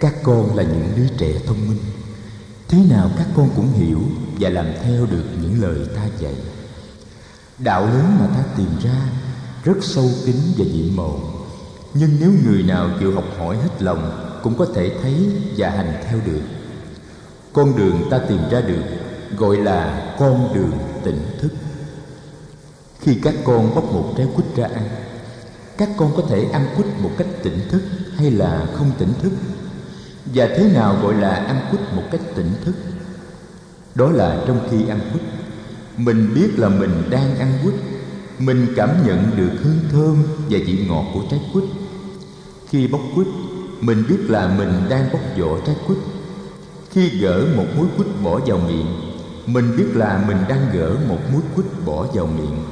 các con là những đứa trẻ thông minh. Thế nào các con cũng hiểu và làm theo được những lời ta dạy. Đạo lớn mà ta tìm ra rất sâu kín và nhiệm màu. Nhưng nếu người nào chịu học hỏi hết lòng cũng có thể thấy và hành theo được. Con đường ta tìm ra được gọi là con đường tỉnh thức. Khi các con bóc một trái quýt ra ăn, các con có thể ăn quýt một cách tỉnh thức hay là không tỉnh thức và thế nào gọi là ăn quýt một cách tỉnh thức? Đó là trong khi ăn quýt, mình biết là mình đang ăn quýt, mình cảm nhận được hương thơm và vị ngọt của trái quýt. Khi bóc quýt, mình biết là mình đang bóc vỏ trái quýt. Khi gỡ một múi quýt bỏ vào miệng, mình biết là mình đang gỡ một múi quýt bỏ vào miệng.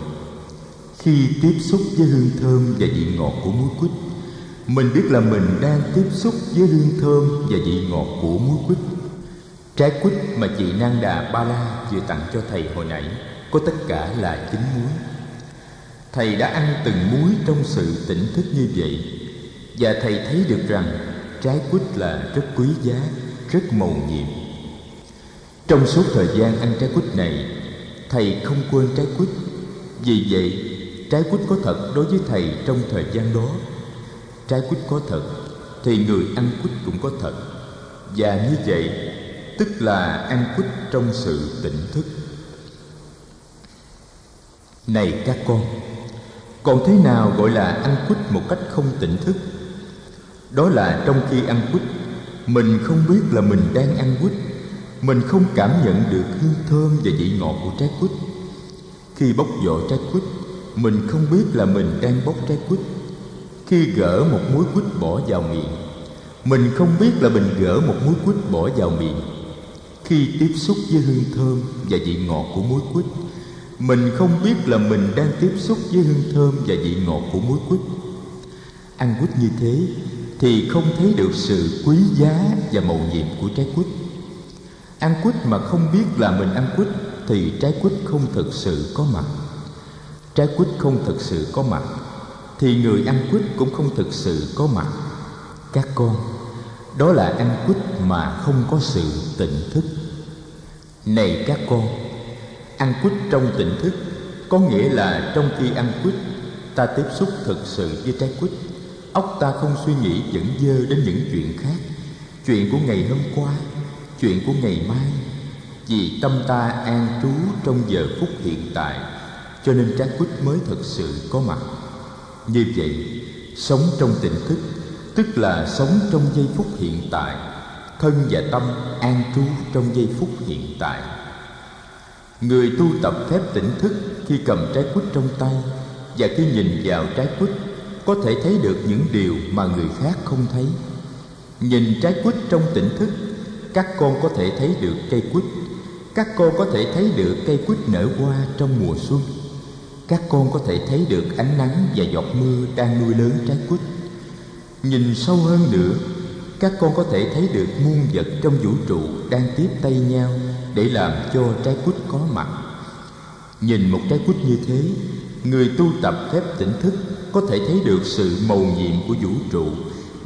Khi tiếp xúc với hương thơm và vị ngọt của múi quýt mình biết là mình đang tiếp xúc với hương thơm và vị ngọt của muối quýt. Trái quýt mà chị nang đà ba la vừa tặng cho thầy hồi nãy có tất cả là chín muối thầy đã ăn từng muối trong sự tỉnh thức như vậy, và thầy thấy được rằng trái quýt là rất quý giá, rất mầu nhiệm. Trong suốt thời gian ăn trái quýt này, thầy không quên trái quýt. Vì vậy, trái quýt có thật đối với thầy trong thời gian đó trái quýt có thật, thì người ăn quýt cũng có thật. Và như vậy, tức là ăn quýt trong sự tỉnh thức. Này các con, còn thế nào gọi là ăn quýt một cách không tỉnh thức? Đó là trong khi ăn quýt, mình không biết là mình đang ăn quýt, mình không cảm nhận được hương thơm và vị ngọt của trái quýt. Khi bóc vỏ trái quýt, mình không biết là mình đang bóc trái quýt khi gỡ một muối quýt bỏ vào miệng. Mình không biết là mình gỡ một muối quýt bỏ vào miệng. Khi tiếp xúc với hương thơm và vị ngọt của muối quýt, mình không biết là mình đang tiếp xúc với hương thơm và vị ngọt của muối quýt. Ăn quýt như thế thì không thấy được sự quý giá và mầu nhiệm của trái quýt. Ăn quýt mà không biết là mình ăn quýt thì trái quýt không thực sự có mặt. Trái quýt không thực sự có mặt thì người ăn quýt cũng không thực sự có mặt. Các con, đó là ăn quýt mà không có sự tỉnh thức. Này các con, ăn quýt trong tỉnh thức có nghĩa là trong khi ăn quýt, ta tiếp xúc thực sự với trái quýt. Óc ta không suy nghĩ dẫn dơ đến những chuyện khác. Chuyện của ngày hôm qua, chuyện của ngày mai. Vì tâm ta an trú trong giờ phút hiện tại, cho nên trái quýt mới thực sự có mặt như vậy, sống trong tỉnh thức, tức là sống trong giây phút hiện tại, thân và tâm an trú trong giây phút hiện tại. Người tu tập phép tỉnh thức khi cầm trái quýt trong tay và khi nhìn vào trái quýt, có thể thấy được những điều mà người khác không thấy. Nhìn trái quýt trong tỉnh thức, các con có thể thấy được cây quýt, các con có thể thấy được cây quýt nở hoa trong mùa xuân các con có thể thấy được ánh nắng và giọt mưa đang nuôi lớn trái quýt. Nhìn sâu hơn nữa, các con có thể thấy được muôn vật trong vũ trụ đang tiếp tay nhau để làm cho trái quýt có mặt. Nhìn một trái quýt như thế, người tu tập phép tỉnh thức có thể thấy được sự mầu nhiệm của vũ trụ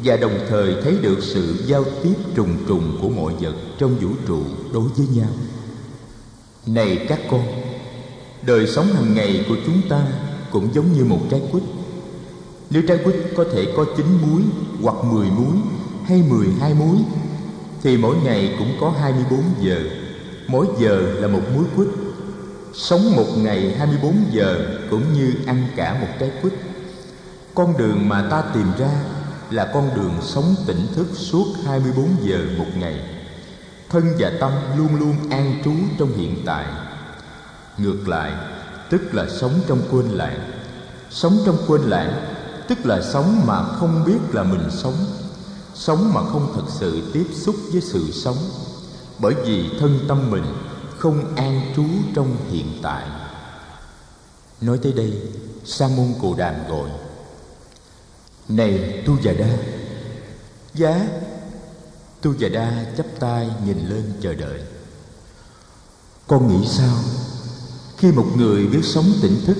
và đồng thời thấy được sự giao tiếp trùng trùng của mọi vật trong vũ trụ đối với nhau. Này các con đời sống hàng ngày của chúng ta cũng giống như một trái quýt nếu trái quýt có thể có chín muối hoặc mười muối hay mười hai muối thì mỗi ngày cũng có hai mươi bốn giờ mỗi giờ là một muối quýt sống một ngày hai mươi bốn giờ cũng như ăn cả một trái quýt con đường mà ta tìm ra là con đường sống tỉnh thức suốt 24 giờ một ngày. Thân và tâm luôn luôn an trú trong hiện tại. Ngược lại, tức là sống trong quên lãng. Sống trong quên lãng tức là sống mà không biết là mình sống. Sống mà không thật sự tiếp xúc với sự sống. Bởi vì thân tâm mình không an trú trong hiện tại. Nói tới đây, Sa môn Cù Đàm gọi này tu già đa Giá Tu già đa chắp tay nhìn lên chờ đợi Con nghĩ sao khi một người biết sống tỉnh thức,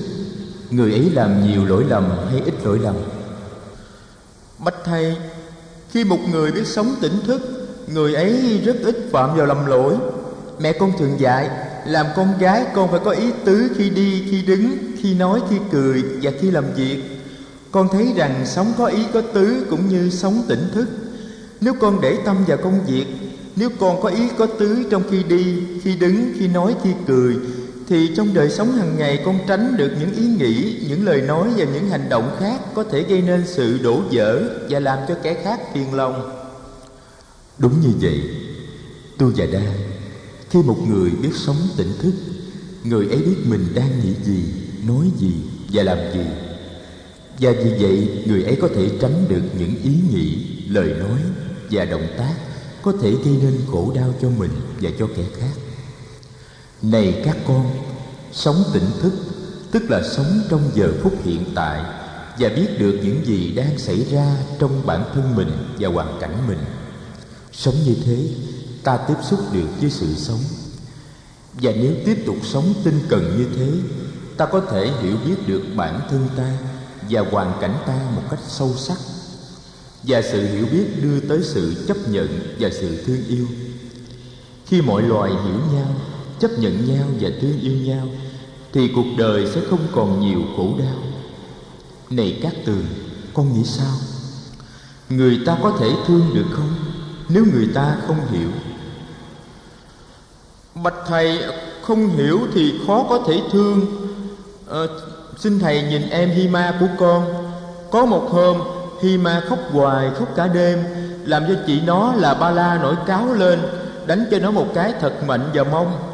Người ấy làm nhiều lỗi lầm hay ít lỗi lầm? Bạch thầy, khi một người biết sống tỉnh thức, người ấy rất ít phạm vào lầm lỗi. Mẹ con thường dạy, làm con gái con phải có ý tứ khi đi, khi đứng, khi nói, khi cười và khi làm việc. Con thấy rằng sống có ý, có tứ cũng như sống tỉnh thức. Nếu con để tâm vào công việc, nếu con có ý, có tứ trong khi đi, khi đứng, khi nói, khi cười thì trong đời sống hàng ngày, con tránh được những ý nghĩ, những lời nói và những hành động khác có thể gây nên sự đổ vỡ và làm cho kẻ khác phiền lòng. Đúng như vậy, tu và đa, khi một người biết sống tỉnh thức, người ấy biết mình đang nghĩ gì, nói gì và làm gì. Và vì vậy, người ấy có thể tránh được những ý nghĩ, lời nói và động tác có thể gây nên khổ đau cho mình và cho kẻ khác này các con, sống tỉnh thức, tức là sống trong giờ phút hiện tại và biết được những gì đang xảy ra trong bản thân mình và hoàn cảnh mình. Sống như thế, ta tiếp xúc được với sự sống. Và nếu tiếp tục sống tinh cần như thế, ta có thể hiểu biết được bản thân ta và hoàn cảnh ta một cách sâu sắc. Và sự hiểu biết đưa tới sự chấp nhận và sự thương yêu. Khi mọi loài hiểu nhau chấp nhận nhau và thương yêu nhau thì cuộc đời sẽ không còn nhiều khổ đau. Này các tường con nghĩ sao? Người ta có thể thương được không? Nếu người ta không hiểu. Bạch thầy không hiểu thì khó có thể thương. À, xin thầy nhìn em hima của con. Có một hôm hima khóc hoài khóc cả đêm làm cho chị nó là ba la nổi cáo lên đánh cho nó một cái thật mạnh và mong.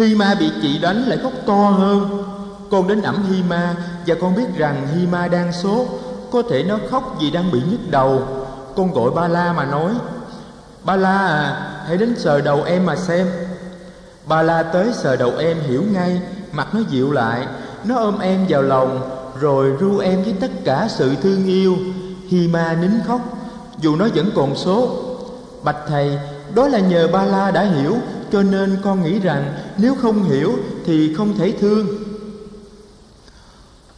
Hi Ma bị chị đánh lại khóc to hơn. Con đến ẩm Hi Ma và con biết rằng Hi Ma đang sốt, có thể nó khóc vì đang bị nhức đầu. Con gọi ba la mà nói, ba la à hãy đến sờ đầu em mà xem. Ba la tới sờ đầu em hiểu ngay, mặt nó dịu lại, nó ôm em vào lòng, rồi ru em với tất cả sự thương yêu. Hi Ma nín khóc, dù nó vẫn còn sốt. Bạch thầy, đó là nhờ ba la đã hiểu cho nên con nghĩ rằng nếu không hiểu thì không thể thương.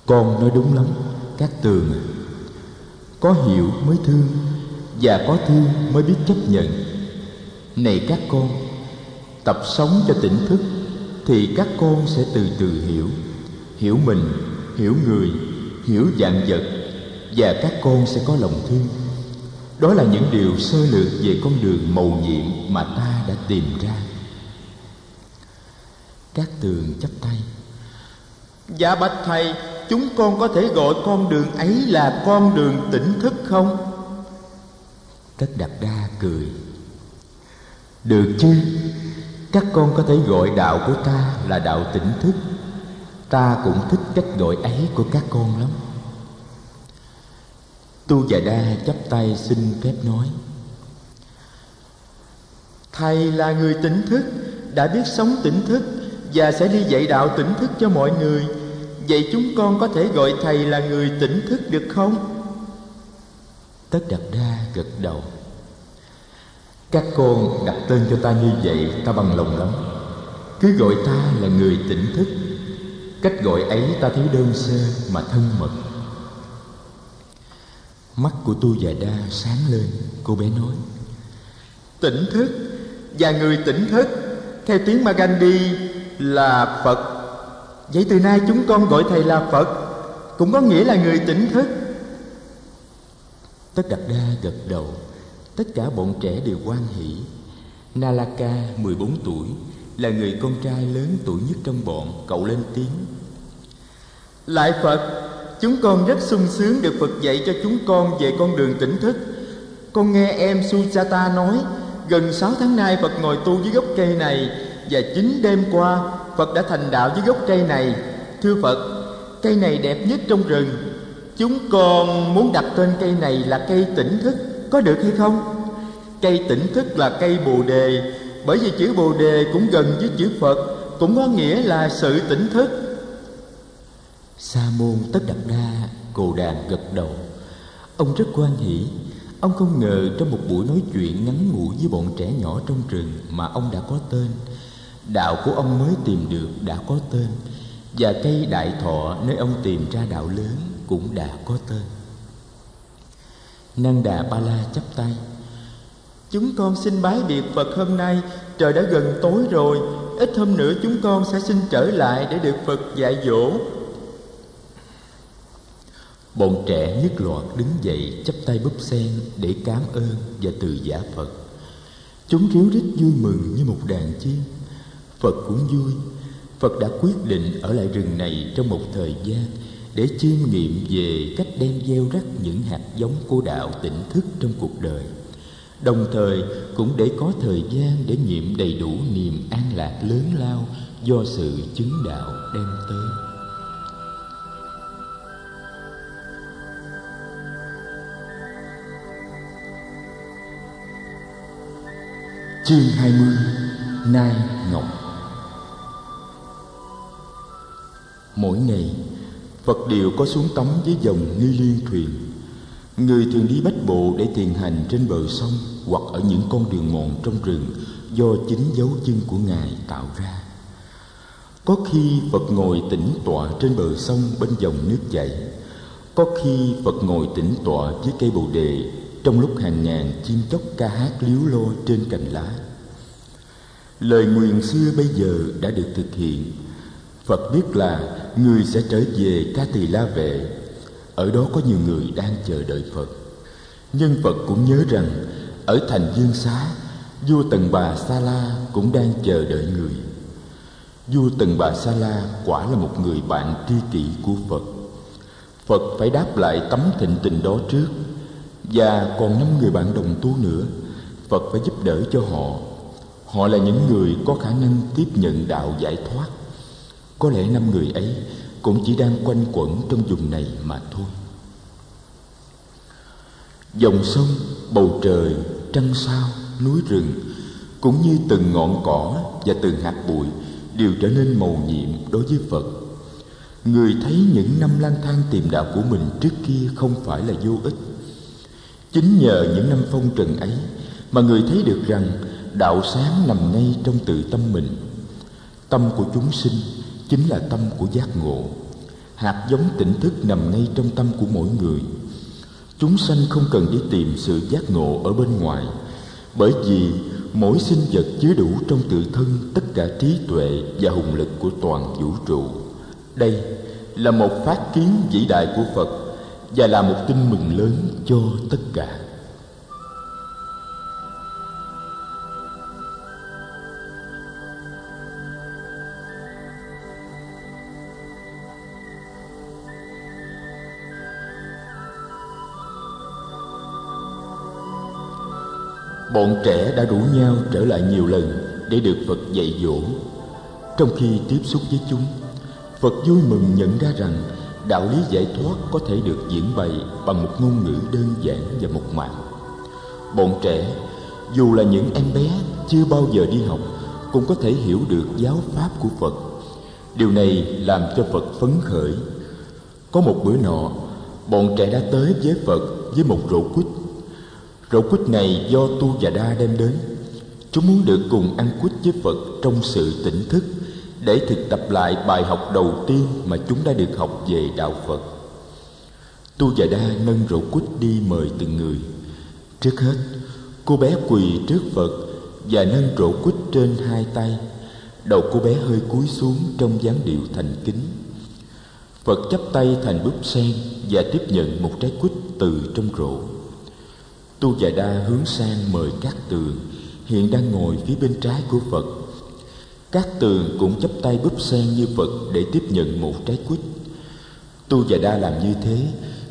Con nói đúng lắm, các tường có hiểu mới thương, và có thương mới biết chấp nhận. Này các con, tập sống cho tỉnh thức thì các con sẽ từ từ hiểu. Hiểu mình, hiểu người, hiểu dạng vật, và các con sẽ có lòng thương. Đó là những điều sơ lược về con đường mầu nhiệm mà ta đã tìm ra các tường chắp tay. Dạ bạch thầy chúng con có thể gọi con đường ấy là con đường tỉnh thức không? Tất đạt đa cười. Được chứ các con có thể gọi đạo của ta là đạo tỉnh thức. Ta cũng thích cách gọi ấy của các con lắm. Tu già đa chắp tay xin phép nói. Thầy là người tỉnh thức đã biết sống tỉnh thức và sẽ đi dạy đạo tỉnh thức cho mọi người. Vậy chúng con có thể gọi thầy là người tỉnh thức được không? Tất đặt đa gật đầu. Các con đặt tên cho ta như vậy ta bằng lòng lắm. Cứ gọi ta là người tỉnh thức. Cách gọi ấy ta thấy đơn sơ mà thân mật. Mắt của tu già đa sáng lên cô bé nói. Tỉnh thức và người tỉnh thức theo tiếng Magandhi là Phật. Vậy từ nay chúng con gọi Thầy là Phật Cũng có nghĩa là người tỉnh thức. Tất Đạt Đa gật đầu, Tất cả bọn trẻ đều quan hỷ. Nalaka 14 tuổi, Là người con trai lớn tuổi nhất trong bọn, Cậu lên tiếng. Lại Phật, Chúng con rất sung sướng được Phật dạy cho chúng con về con đường tỉnh thức. Con nghe em Sujata nói, Gần sáu tháng nay Phật ngồi tu dưới gốc cây này và chính đêm qua, Phật đã thành đạo dưới gốc cây này. Thưa Phật, Cây này đẹp nhất trong rừng. Chúng con muốn đặt tên cây này là cây tỉnh thức, Có được hay không? Cây tỉnh thức là cây bồ đề, Bởi vì chữ bồ đề cũng gần với chữ Phật, Cũng có nghĩa là sự tỉnh thức. Sa môn tất đập đa Cồ đàn gật đầu. Ông rất quan hỷ. Ông không ngờ trong một buổi nói chuyện ngắn ngủi với bọn trẻ nhỏ trong rừng Mà ông đã có tên. Đạo của ông mới tìm được đã có tên, Và cây đại thọ nơi ông tìm ra đạo lớn cũng đã có tên năng Đà Ba La chắp tay, Chúng con xin bái biệt Phật hôm nay, Trời đã gần tối rồi, Ít hôm nữa chúng con sẽ xin trở lại Để được Phật dạy dỗ Bọn trẻ nhất loạt đứng dậy chắp tay búp sen để cảm ơn và từ giả Phật. Chúng ríu rít vui mừng như một đàn chim. Phật cũng vui. Phật đã quyết định ở lại rừng này trong một thời gian để chiêm nghiệm về cách đem gieo rắc những hạt giống của đạo tỉnh thức trong cuộc đời. Đồng thời cũng để có thời gian để nghiệm đầy đủ niềm an lạc lớn lao do sự chứng đạo đem tới. Chương 20 Nai Ngọc Mỗi ngày, Phật đều có xuống tắm với dòng nghi liên thuyền. Người thường đi bách bộ để thiền hành trên bờ sông Hoặc ở những con đường mòn trong rừng Do chính dấu chân của Ngài tạo ra. Có khi Phật ngồi tĩnh tọa trên bờ sông bên dòng nước chảy. Có khi Phật ngồi tĩnh tọa dưới cây bồ đề trong lúc hàng ngàn chim chóc ca hát líu lo trên cành lá. Lời nguyền xưa bây giờ đã được thực hiện phật biết là người sẽ trở về ca tỳ la vệ. Ở đó có nhiều người đang chờ đợi phật. Nhưng phật cũng nhớ rằng ở thành dương xá, vua tần bà sa la cũng đang chờ đợi người. Vua tần bà sa la quả là một người bạn tri kỷ của phật. Phật phải đáp lại tấm thịnh tình đó trước. Và còn năm người bạn đồng tu nữa, phật phải giúp đỡ cho họ. Họ là những người có khả năng tiếp nhận đạo giải thoát có lẽ năm người ấy cũng chỉ đang quanh quẩn trong vùng này mà thôi. Dòng sông, bầu trời, trăng sao, núi rừng cũng như từng ngọn cỏ và từng hạt bụi đều trở nên màu nhiệm đối với phật. Người thấy những năm lang thang tìm đạo của mình trước kia không phải là vô ích. Chính nhờ những năm phong trần ấy mà người thấy được rằng đạo sáng nằm ngay trong tự tâm mình. Tâm của chúng sinh chính là tâm của giác ngộ. Hạt giống tỉnh thức nằm ngay trong tâm của mỗi người. Chúng sanh không cần đi tìm sự giác ngộ ở bên ngoài, bởi vì mỗi sinh vật chứa đủ trong tự thân tất cả trí tuệ và hùng lực của toàn vũ trụ. Đây là một phát kiến vĩ đại của phật và là một tin mừng lớn cho tất cả. Bọn trẻ đã rủ nhau trở lại nhiều lần để được phật dạy dỗ. Trong khi tiếp xúc với chúng, phật vui mừng nhận ra rằng đạo lý giải thoát có thể được diễn bày bằng một ngôn ngữ đơn giản và mộc mạc. Bọn trẻ, dù là những em bé chưa bao giờ đi học, cũng có thể hiểu được giáo pháp của phật. Điều này làm cho phật phấn khởi. Có một bữa nọ, bọn trẻ đã tới với phật với một rổ quýt Rổ quýt này do Tu và Đa đem đến. Chúng muốn được cùng ăn quýt với Phật trong sự tỉnh thức Để thực tập lại bài học đầu tiên mà chúng đã được học về Đạo Phật. Tu và Đa nâng rổ quýt đi mời từng người. Trước hết, cô bé quỳ trước Phật Và nâng rổ quýt trên hai tay. Đầu cô bé hơi cúi xuống trong dáng điệu thành kính. Phật chắp tay thành búp sen Và tiếp nhận một trái quýt từ trong rổ. Tu Già Đa hướng sang mời các tường, Hiện đang ngồi phía bên trái của Phật. Các tường cũng chấp tay búp sen như Phật Để tiếp nhận một trái quýt. Tu Già Đa làm như thế,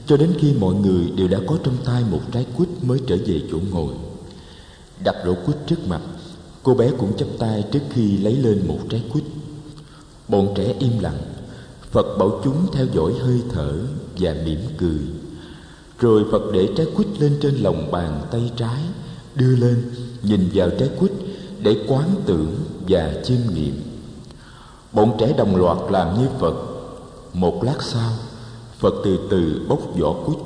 Cho đến khi mọi người đều đã có trong tay một trái quýt Mới trở về chỗ ngồi. Đặt rổ quýt trước mặt, Cô bé cũng chấp tay trước khi lấy lên một trái quýt. Bọn trẻ im lặng, Phật bảo chúng theo dõi hơi thở và mỉm cười rồi Phật để trái quýt lên trên lòng bàn tay trái, Đưa lên, nhìn vào trái quýt Để quán tưởng và chiêm nghiệm. Bọn trẻ đồng loạt làm như Phật. Một lát sau, Phật từ từ bóc vỏ quýt.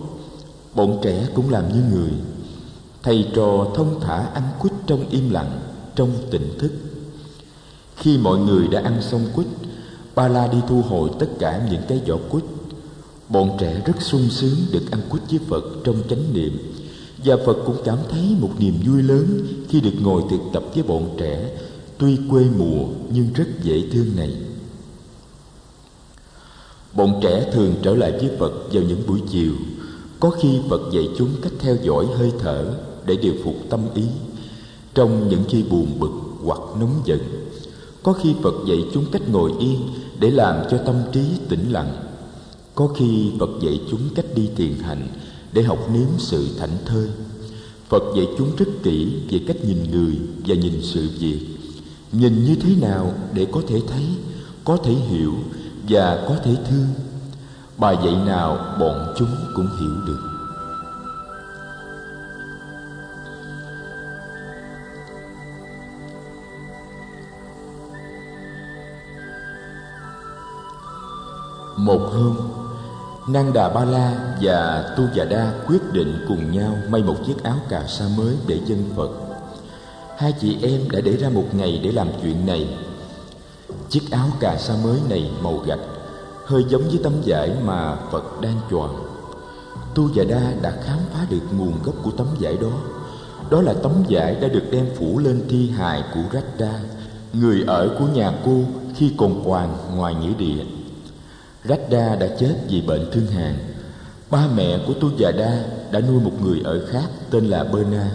Bọn trẻ cũng làm như người. Thầy trò thông thả ăn quýt trong im lặng, Trong tỉnh thức. Khi mọi người đã ăn xong quýt, Ba La đi thu hồi tất cả những cái vỏ quýt. Bọn trẻ rất sung sướng được ăn quýt với Phật trong chánh niệm và Phật cũng cảm thấy một niềm vui lớn khi được ngồi thực tập với bọn trẻ, tuy quê mùa nhưng rất dễ thương này. Bọn trẻ thường trở lại với Phật vào những buổi chiều. Có khi Phật dạy chúng cách theo dõi hơi thở để điều phục tâm ý trong những khi buồn bực hoặc nóng giận. Có khi Phật dạy chúng cách ngồi yên để làm cho tâm trí tĩnh lặng. Có khi Phật dạy chúng cách đi thiền hành để học nếm sự thảnh thơi. Phật dạy chúng rất kỹ về cách nhìn người và nhìn sự việc. Nhìn như thế nào để có thể thấy, có thể hiểu và có thể thương. Bài dạy nào bọn chúng cũng hiểu được. Một hôm, Năng Đà Ba La và Tu Già Đa quyết định cùng nhau may một chiếc áo cà sa mới để dân Phật. Hai chị em đã để ra một ngày để làm chuyện này. Chiếc áo cà sa mới này màu gạch, hơi giống với tấm vải mà Phật đang choàng. Tu Già Đa đã khám phá được nguồn gốc của tấm vải đó. Đó là tấm vải đã được đem phủ lên thi hài của Radha, người ở của nhà cô khi còn hoàng ngoài nghĩa địa. Radha đã chết vì bệnh thương hàn. Ba mẹ của Tu Già Đa đã nuôi một người ở khác tên là Berna.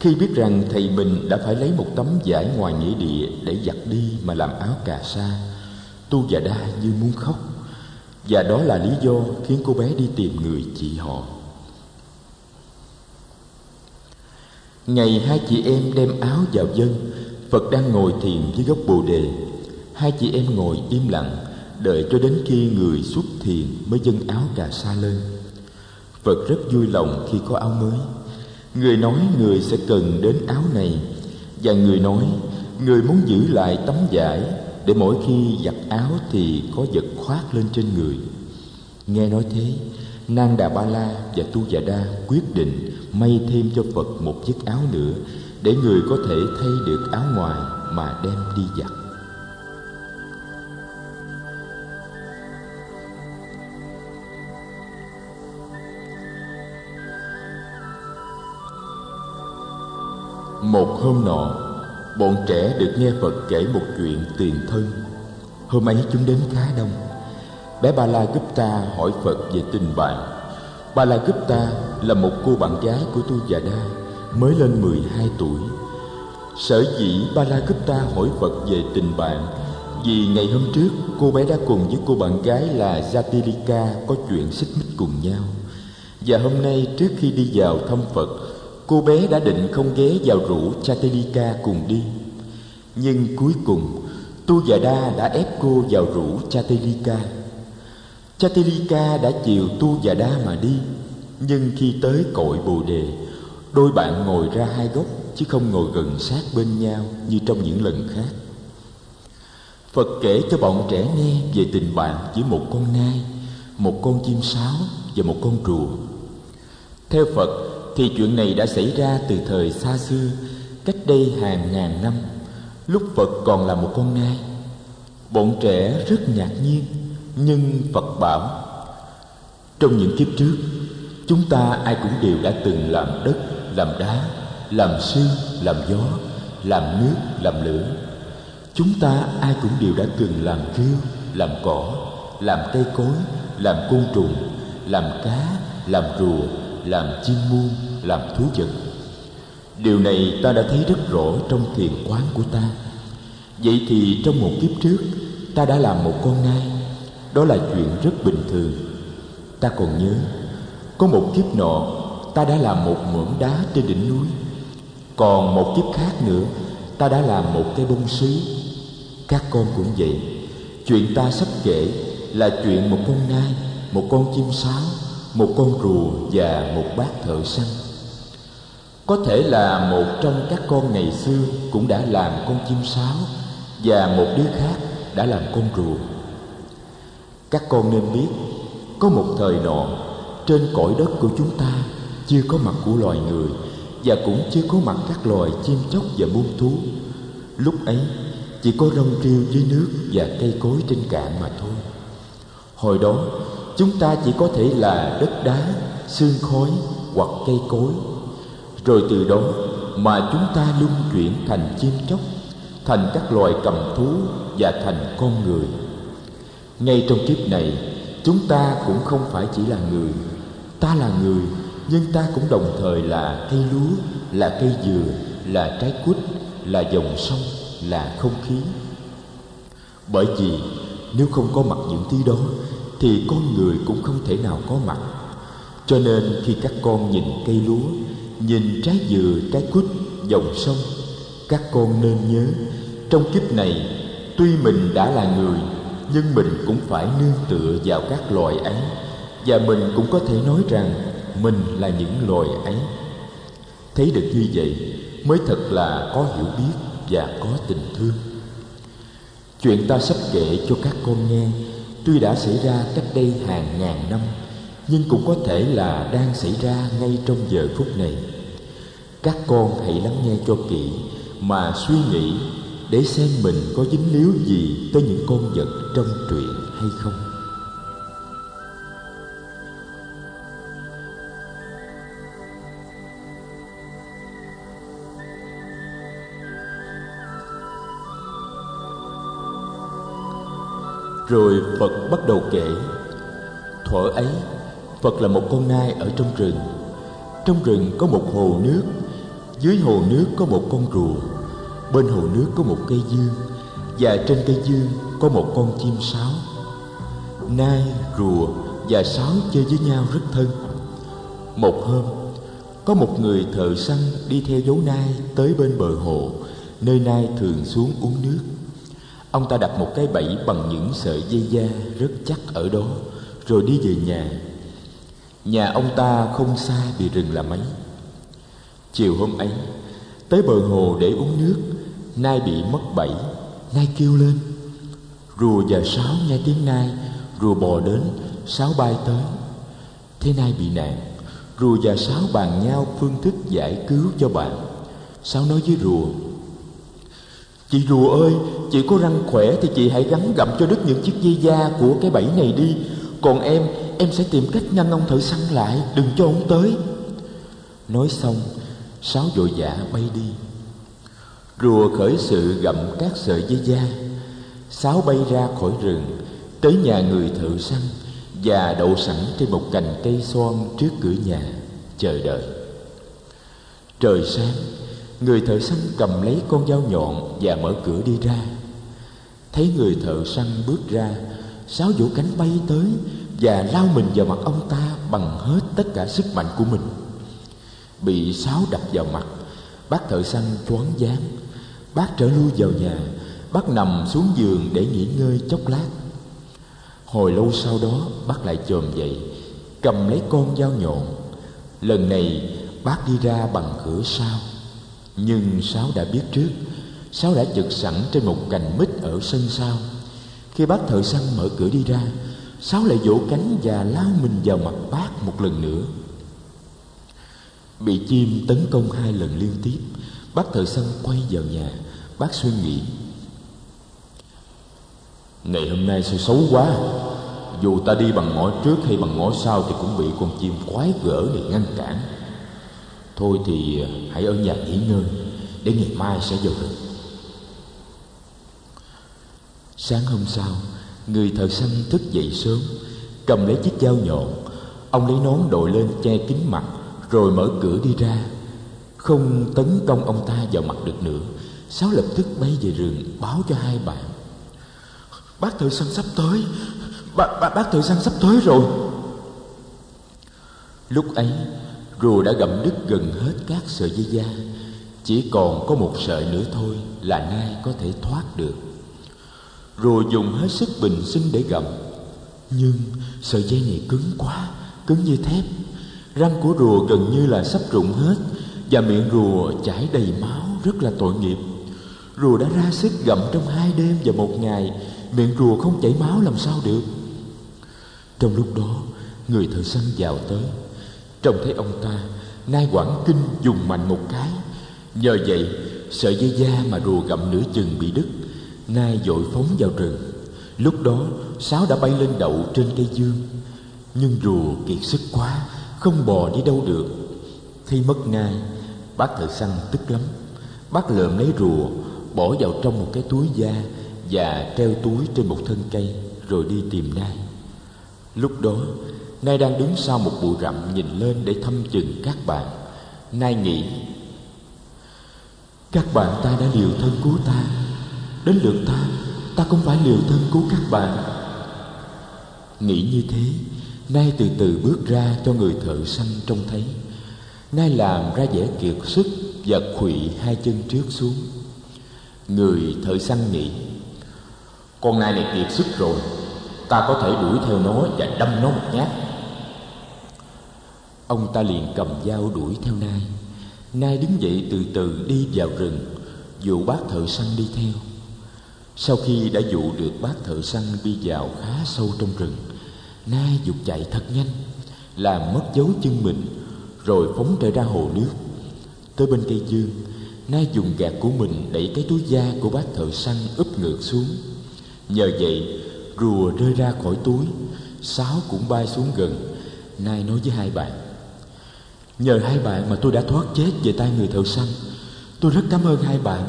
Khi biết rằng thầy mình đã phải lấy một tấm vải ngoài nghĩa địa để giặt đi mà làm áo cà sa, Tu Già Đa như muốn khóc. Và đó là lý do khiến cô bé đi tìm người chị họ. Ngày hai chị em đem áo vào dân, Phật đang ngồi thiền dưới gốc bồ đề. Hai chị em ngồi im lặng đợi cho đến khi người xuất thiền mới dâng áo cà sa lên. Phật rất vui lòng khi có áo mới. Người nói người sẽ cần đến áo này, và người nói người muốn giữ lại tấm vải để mỗi khi giặt áo thì có vật khoác lên trên người. Nghe nói thế nang đà ba la và tu già đa quyết định may thêm cho phật một chiếc áo nữa để người có thể thay được áo ngoài mà đem đi giặt. Một hôm nọ, bọn trẻ được nghe Phật kể một chuyện tiền thân. Hôm ấy chúng đến khá đông. Bé Ba La Gupta hỏi Phật về tình bạn. Ba La Gupta là một cô bạn gái của Tu Già Đa, mới lên 12 tuổi. Sở dĩ Ba La Gupta hỏi Phật về tình bạn vì ngày hôm trước cô bé đã cùng với cô bạn gái là Jatilika có chuyện xích mích cùng nhau. Và hôm nay trước khi đi vào thăm Phật Cô bé đã định không ghé vào rủ Chatelika cùng đi. Nhưng cuối cùng, Tu và Đa đã ép cô vào rủ Chatelika Chatelika đã chiều Tu và Đa mà đi, Nhưng khi tới cội bồ đề, Đôi bạn ngồi ra hai góc Chứ không ngồi gần sát bên nhau Như trong những lần khác. Phật kể cho bọn trẻ nghe Về tình bạn giữa một con nai, Một con chim sáo Và một con rùa. Theo Phật thì chuyện này đã xảy ra từ thời xa xưa, cách đây hàng ngàn năm. Lúc phật còn là một con nai bọn trẻ rất ngạc nhiên, nhưng phật bảo, trong những kiếp trước, chúng ta ai cũng đều đã từng làm đất, làm đá, làm sương, làm gió, làm nước, làm lửa. Chúng ta ai cũng đều đã từng làm rêu làm cỏ, làm cây cối, làm côn trùng, làm cá, làm rùa làm chim muôn làm thú vật. Điều này ta đã thấy rất rõ trong thiền quán của ta. Vậy thì trong một kiếp trước, ta đã làm một con nai. Đó là chuyện rất bình thường. Ta còn nhớ, có một kiếp nọ, ta đã làm một mượn đá trên đỉnh núi. Còn một kiếp khác nữa, ta đã làm một cái bông sứ. Các con cũng vậy. Chuyện ta sắp kể là chuyện một con nai, một con chim sáo một con rùa và một bát thợ săn. Có thể là một trong các con ngày xưa cũng đã làm con chim sáo và một đứa khác đã làm con rùa. Các con nên biết, có một thời nọ, trên cõi đất của chúng ta chưa có mặt của loài người và cũng chưa có mặt các loài chim chóc và muôn thú. Lúc ấy, chỉ có rong rêu dưới nước và cây cối trên cạn mà thôi. Hồi đó chúng ta chỉ có thể là đất đá sương khói hoặc cây cối. Rồi từ đó mà chúng ta luân chuyển thành chim chóc, thành các loài cầm thú và thành con người. Ngay trong kiếp này, chúng ta cũng không phải chỉ là người. Ta là người, nhưng ta cũng đồng thời là cây lúa, là cây dừa, là trái quýt, là dòng sông, là không khí. Bởi vì nếu không có mặt những thứ đó thì con người cũng không thể nào có mặt. Cho nên khi các con nhìn cây lúa, nhìn trái dừa, trái quýt, dòng sông, các con nên nhớ, trong kiếp này, tuy mình đã là người, nhưng mình cũng phải nương tựa vào các loài ấy, và mình cũng có thể nói rằng mình là những loài ấy. Thấy được như vậy, mới thật là có hiểu biết và có tình thương. Chuyện ta sắp kể cho các con nghe tuy đã xảy ra cách đây hàng ngàn năm, nhưng cũng có thể là đang xảy ra ngay trong giờ phút này. Các con hãy lắng nghe cho kỹ mà suy nghĩ để xem mình có dính líu gì tới những con vật trong truyện hay không. Rồi phật bắt đầu kể. Thuở ấy, phật là một con nai ở trong rừng. Trong rừng có một hồ nước, dưới hồ nước có một con rùa, bên hồ nước có một cây dương, và trên cây dương có một con chim sáo. Nai, rùa và sáo chơi với nhau rất thân. Một hôm, có một người thợ săn đi theo dấu nai tới bên bờ hồ, nơi nai thường xuống uống nước ông ta đặt một cái bẫy bằng những sợi dây da rất chắc ở đó, rồi đi về nhà. Nhà ông ta không xa bị rừng là mấy. Chiều hôm ấy, tới bờ hồ để uống nước, nai bị mất bẫy, nai kêu lên. Rùa và sáo nghe tiếng nai, rùa bò đến, sáo bay tới. Thế nai bị nạn, rùa và sáo bàn nhau phương thức giải cứu cho bạn. Sáo nói với rùa chị rùa ơi, chị có răng khỏe thì chị hãy gắn gặm cho đứt những chiếc dây da của cái bẫy này đi. Còn em em sẽ tìm cách ngăn ông thợ săn lại, đừng cho ông tới. Nói xong, sáo vội vã bay đi. Rùa khởi sự gặm các sợi dây da. Sáo bay ra khỏi rừng, tới nhà người thợ săn và đậu sẵn trên một cành cây xoan trước cửa nhà, chờ đợi. Trời sáng người thợ săn cầm lấy con dao nhọn và mở cửa đi ra. Thấy người thợ săn bước ra, sáu vũ cánh bay tới và lao mình vào mặt ông ta bằng hết tất cả sức mạnh của mình. Bị sáo đập vào mặt, bác thợ săn choáng váng. Bác trở lui vào nhà, bác nằm xuống giường để nghỉ ngơi chốc lát. Hồi lâu sau đó, bác lại chồm dậy, cầm lấy con dao nhọn. Lần này, bác đi ra bằng cửa sau nhưng sáu đã biết trước, sáu đã chực sẵn trên một cành mít ở sân sau. Khi bác thợ săn mở cửa đi ra, sáu lại vỗ cánh và lao mình vào mặt bác một lần nữa. Bị chim tấn công hai lần liên tiếp, bác thợ săn quay vào nhà. Bác suy nghĩ ngày hôm nay sao xấu quá. Dù ta đi bằng ngõ trước hay bằng ngõ sau thì cũng bị con chim quái gở này ngăn cản thôi thì ờ, hãy ở nhà nghỉ ngơi để ngày mai sẽ vào rừng. Sáng hôm sau người thợ săn thức dậy sớm cầm lấy chiếc dao nhọn. Ông lấy nón đội lên che kín mặt rồi mở cửa đi ra. Không tấn công ông ta vào mặt được nữa sáu lập tức bay về rừng báo cho hai bạn. Bác thợ săn sắp tới bác, bác, bác thợ săn sắp tới rồi. Lúc ấy rùa đã gặm đứt gần hết các sợi dây da. Chỉ còn có một sợi nữa thôi là nai có thể thoát được. Rùa dùng hết sức bình sinh để gặm. Nhưng sợi dây này cứng quá, cứng như thép. Răng của rùa gần như là sắp rụng hết và miệng rùa chảy đầy máu, rất là tội nghiệp. Rùa đã ra sức gặm trong hai đêm và một ngày, miệng rùa không chảy máu làm sao được. Trong lúc đó, người thợ săn vào tới trông thấy ông ta nai quảng kinh dùng mạnh một cái. Nhờ vậy sợi dây da mà rùa gặm nửa chừng bị đứt nai vội phóng vào rừng. Lúc đó sáo đã bay lên đậu trên cây dương. Nhưng rùa kiệt sức quá không bò đi đâu được. Thấy mất nai, Bác thợ săn tức lắm. Bác lượm lấy rùa Bỏ vào trong một cái túi da Và treo túi trên một thân cây Rồi đi tìm nai. Lúc đó nay đang đứng sau một bụi rậm Nhìn lên để thăm chừng các bạn. Nay nghĩ, Các bạn ta đã liều thân cứu ta. Đến lượt ta Ta cũng phải liều thân cứu các bạn. Nghĩ như thế, Nay từ từ bước ra cho người thợ săn trông thấy. Nay làm ra vẻ kiệt sức Và khuỵ hai chân trước xuống. Người thợ săn nghĩ, Con nai này kiệt sức rồi. Ta có thể đuổi theo nó và đâm nó một nhát. Ông ta liền cầm dao đuổi theo nai. Nai đứng dậy từ từ đi vào rừng, Dụ bác thợ săn đi theo. Sau khi đã dụ được bác thợ săn đi vào khá sâu trong rừng, Nai dục chạy thật nhanh, Làm mất dấu chân mình, Rồi phóng trở ra hồ nước. Tới bên cây dương, Nai dùng gạt của mình đẩy cái túi da của bác thợ săn úp ngược xuống. Nhờ vậy, rùa rơi ra khỏi túi, Sáo cũng bay xuống gần. Nai nói với hai bạn Nhờ hai bạn mà tôi đã thoát chết về tay người thợ săn. Tôi rất cảm ơn hai bạn.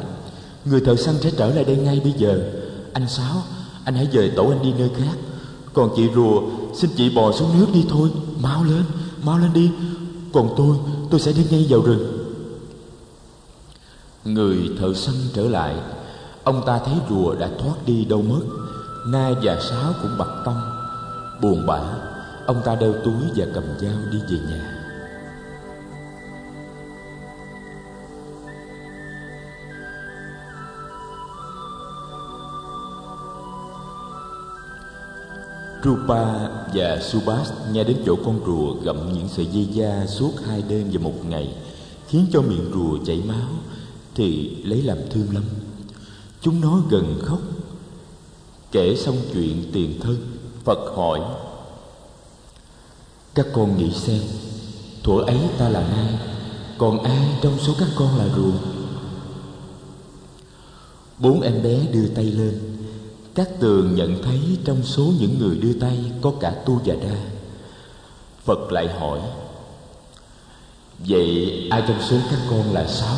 Người thợ săn sẽ trở lại đây ngay bây giờ. Anh Sáu, Anh hãy dời tổ anh đi nơi khác. Còn chị rùa, Xin chị bò xuống nước đi thôi. Mau lên Mau lên đi. Còn tôi Tôi sẽ đi ngay vào rừng. Người thợ săn trở lại. Ông ta thấy rùa đã thoát đi đâu mất. Na và sáu cũng bật tâm Buồn bã, Ông ta đeo túi và cầm dao đi về nhà. Rupa và Subhas nghe đến chỗ con rùa gặm những sợi dây da suốt hai đêm và một ngày khiến cho miệng rùa chảy máu thì lấy làm thương lắm. Chúng nó gần khóc. Kể xong chuyện tiền thân, Phật hỏi Các con nghĩ xem, thuở ấy ta là ai, còn ai trong số các con là rùa? Bốn em bé đưa tay lên các tường nhận thấy trong số những người đưa tay có cả tu và đa. Phật lại hỏi, vậy ai trong số các con là sáu?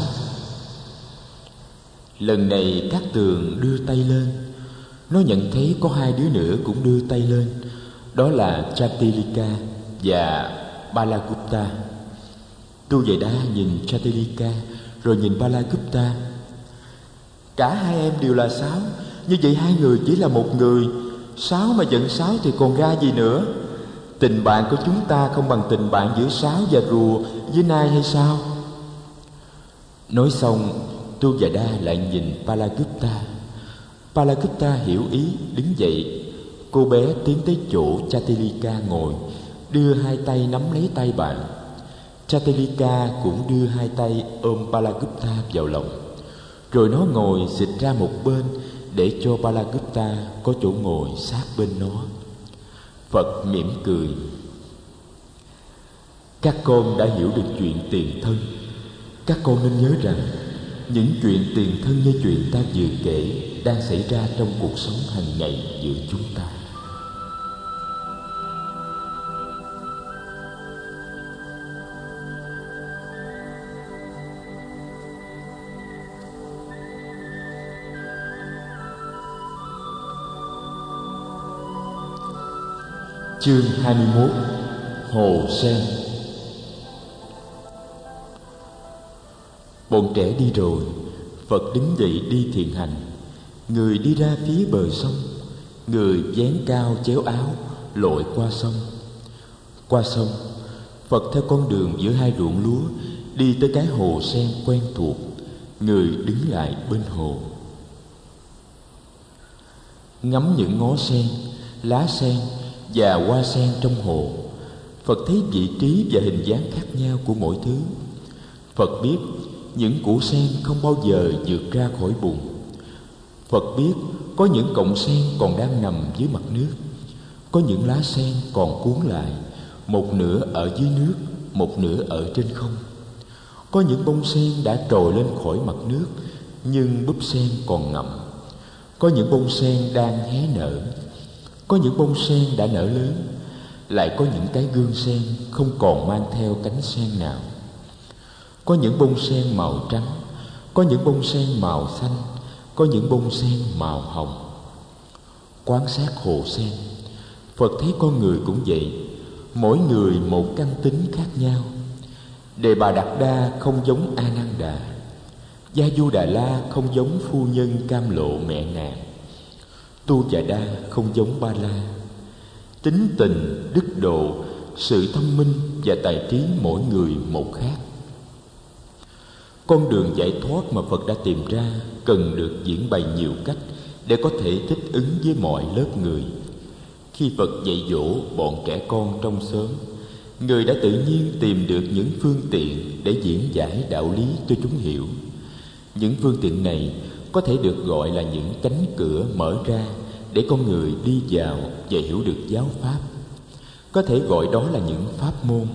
Lần này các tường đưa tay lên, nó nhận thấy có hai đứa nữa cũng đưa tay lên, đó là chatilika và balagupta. Tu về đa nhìn chatilika rồi nhìn balagupta. Cả hai em đều là sáu như vậy hai người chỉ là một người. Sáu mà giận sáu thì còn ra gì nữa? Tình bạn của chúng ta không bằng tình bạn giữa sáo và rùa, với nai hay sao? Nói xong, Tu và Đa lại nhìn Palagupta Palagupta hiểu ý, đứng dậy. Cô bé tiến tới chỗ Chatilika ngồi, Đưa hai tay nắm lấy tay bạn. Chatilika cũng đưa hai tay ôm Palagupta vào lòng. Rồi nó ngồi xịt ra một bên để cho Balagupta có chỗ ngồi sát bên nó. Phật mỉm cười. Các con đã hiểu được chuyện tiền thân. Các con nên nhớ rằng, những chuyện tiền thân như chuyện ta vừa kể đang xảy ra trong cuộc sống hàng ngày giữa chúng ta. Chương 21 Hồ Sen. Bọn trẻ đi rồi, Phật đứng dậy đi thiền hành. Người đi ra phía bờ sông, Người dán cao chéo áo, Lội qua sông. Qua sông, Phật theo con đường giữa hai ruộng lúa, Đi tới cái hồ sen quen thuộc. Người đứng lại bên hồ. Ngắm những ngó sen, Lá sen và hoa sen trong hồ. Phật thấy vị trí và hình dáng khác nhau của mỗi thứ. Phật biết những củ sen không bao giờ vượt ra khỏi bùn. Phật biết có những cọng sen còn đang nằm dưới mặt nước, có những lá sen còn cuốn lại, một nửa ở dưới nước, một nửa ở trên không. Có những bông sen đã trồi lên khỏi mặt nước, nhưng búp sen còn ngậm. Có những bông sen đang hé nở có những bông sen đã nở lớn, lại có những cái gương sen không còn mang theo cánh sen nào. Có những bông sen màu trắng, có những bông sen màu xanh, có những bông sen màu hồng. Quan sát hồ sen, phật thấy con người cũng vậy. Mỗi người một căn tính khác nhau. Đề bà đạt đa không giống a nan đà, gia du đà la không giống phu nhân cam lộ mẹ nàng tu và đa không giống ba la. Tính tình, đức độ, sự thông minh và tài trí mỗi người một khác. Con đường giải thoát mà phật đã tìm ra cần được diễn bày nhiều cách để có thể thích ứng với mọi lớp người. Khi phật dạy dỗ bọn trẻ con trong xóm, người đã tự nhiên tìm được những phương tiện để diễn giải đạo lý cho chúng hiểu. Những phương tiện này có thể được gọi là những cánh cửa mở ra để con người đi vào và hiểu được giáo pháp. Có thể gọi đó là những pháp môn.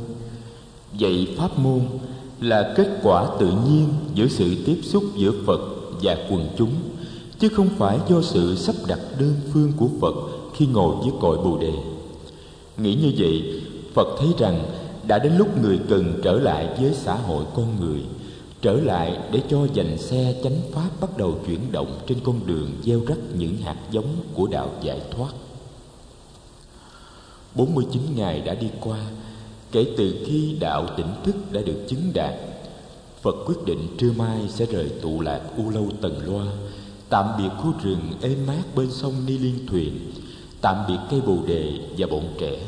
Vậy pháp môn là kết quả tự nhiên giữa sự tiếp xúc giữa phật và quần chúng, chứ không phải do sự sắp đặt đơn phương của phật khi ngồi dưới cội bồ đề. Nghĩ như vậy, phật thấy rằng đã đến lúc người cần trở lại với xã hội con người trở lại để cho dành xe chánh pháp bắt đầu chuyển động trên con đường gieo rắc những hạt giống của đạo giải thoát. 49 ngày đã đi qua, kể từ khi đạo tỉnh thức đã được chứng đạt, Phật quyết định trưa mai sẽ rời tụ lạc U Lâu Tần Loa, Tạm biệt khu rừng êm mát bên sông Ni Liên Thuyền, Tạm biệt cây bồ đề và bọn trẻ.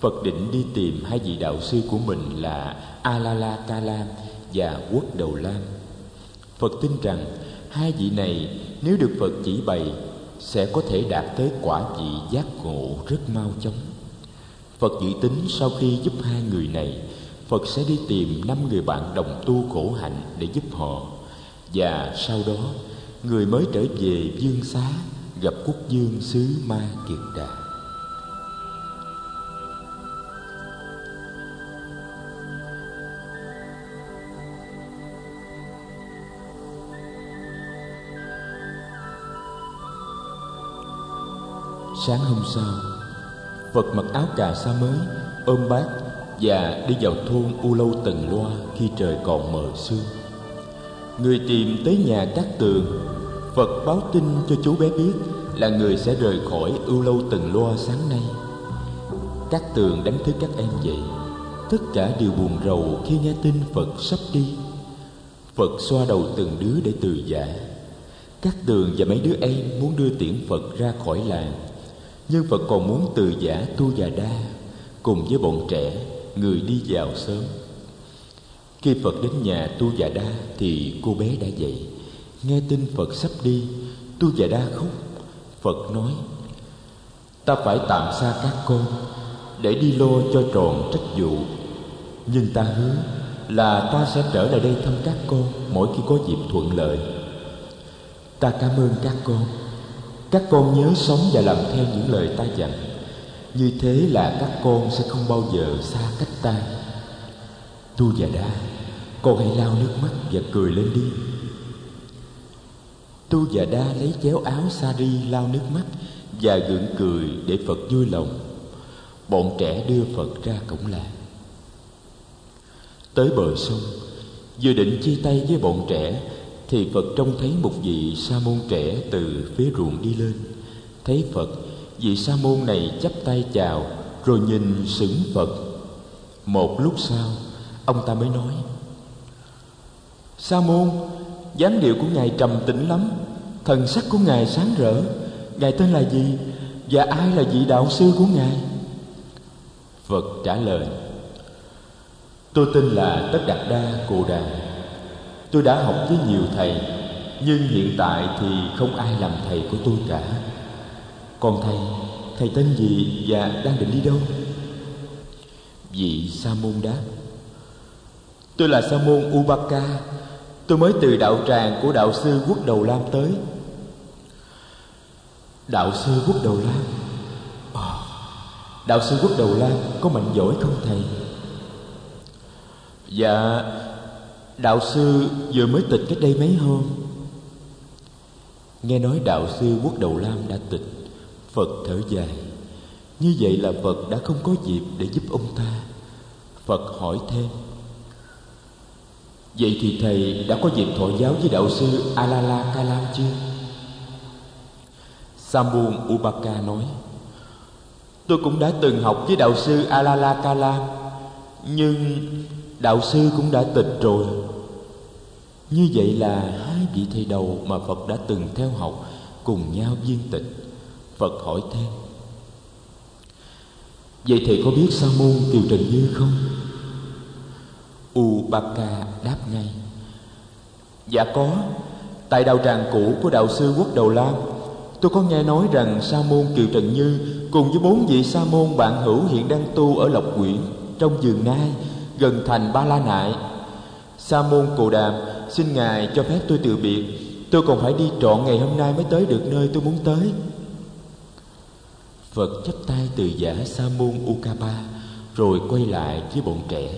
Phật định đi tìm hai vị đạo sư của mình là Alala Kalam và Quốc Đầu Lam. Phật tin rằng, hai vị này nếu được Phật chỉ bày, sẽ có thể đạt tới quả vị giác ngộ rất mau chóng. Phật dự tính sau khi giúp hai người này, Phật sẽ đi tìm năm người bạn đồng tu khổ hạnh để giúp họ. Và sau đó, Người mới trở về dương xá Gặp quốc dương xứ Ma Kiệt Đà. Sáng hôm sau Phật mặc áo cà sa mới Ôm bát và đi vào thôn U Lâu Tần Loa khi trời còn mờ sương. Người tìm tới nhà các Tường, Phật báo tin cho chú bé biết là người sẽ rời khỏi U Lâu Tần Loa sáng nay. các Tường đánh thức các em dậy, tất cả đều buồn rầu khi nghe tin Phật sắp đi. Phật xoa đầu từng đứa để từ giả. các Tường và mấy đứa em muốn đưa tiễn Phật ra khỏi làng, nhưng Phật còn muốn từ giả tu già đa cùng với bọn trẻ, người đi vào sớm. Khi phật đến nhà tu già đa thì cô bé đã dậy. Nghe tin phật sắp đi, tu già đa khóc. Phật nói, ta phải tạm xa các con để đi lo cho tròn trách vụ. Nhưng ta hứa là ta sẽ trở lại đây thăm các con mỗi khi có dịp thuận lợi. Ta cảm ơn các con các con nhớ sống và làm theo những lời ta dặn như thế là các con sẽ không bao giờ xa cách ta. Tu già đa, con hãy lau nước mắt và cười lên đi. Tu già đa lấy chéo áo sa ri lau nước mắt và gượng cười để phật vui lòng. Bọn trẻ đưa phật ra cổng làng. Tới bờ sông, vừa định chia tay với bọn trẻ thì phật trông thấy một vị sa môn trẻ từ phía ruộng đi lên. Thấy phật, vị sa môn này chắp tay chào, rồi nhìn sững phật. Một lúc sau, ông ta mới nói, sa môn, dáng điệu của ngài trầm tĩnh lắm, thần sắc của ngài sáng rỡ. Ngài tên là gì và ai là vị đạo sư của ngài? Phật trả lời, tôi tên là tất đạt đa cồ đà tôi đã học với nhiều thầy, nhưng hiện tại thì không ai làm thầy của tôi cả. Còn thầy thầy tên gì và đang định đi đâu? Vị sa môn đáp. Tôi là sa môn ubaka. Tôi mới từ đạo tràng của đạo sư quốc đầu lam tới. Đạo sư quốc đầu lam? Ờ, đạo sư quốc đầu lam có mạnh giỏi không thầy? Dạ đạo sư vừa mới tịch cách đây mấy hôm. Nghe nói đạo sư quốc đầu lam đã tịch, Phật thở dài. Như vậy là Phật đã không có dịp để giúp ông ta. Phật hỏi thêm, Vậy thì thầy đã có dịp thọ giáo với đạo sư Alala Kalam chưa? Samun Ubaka nói, Tôi cũng đã từng học với đạo sư Alala Kalam Nhưng đạo sư cũng đã tịch rồi. Như vậy là hai vị thầy đầu mà Phật đã từng theo học Cùng nhau viên tịch. Phật hỏi thêm, Vậy thầy có biết Sa môn Kiều Trần Như không? u ba ca đáp ngay Dạ có. Tại đạo tràng cũ của đạo sư Quốc Đầu Lam, Tôi có nghe nói rằng Sa môn Kiều Trần Như Cùng với bốn vị Sa môn bạn hữu hiện đang tu ở Lộc Quyển Trong vườn Nai Gần thành Ba La Nại. Sa môn Cồ Đàm, Xin Ngài cho phép tôi từ biệt. Tôi còn phải đi trọn ngày hôm nay mới tới được nơi tôi muốn tới. Phật chắp tay từ giả Sa môn Ukapa Rồi quay lại với bọn trẻ,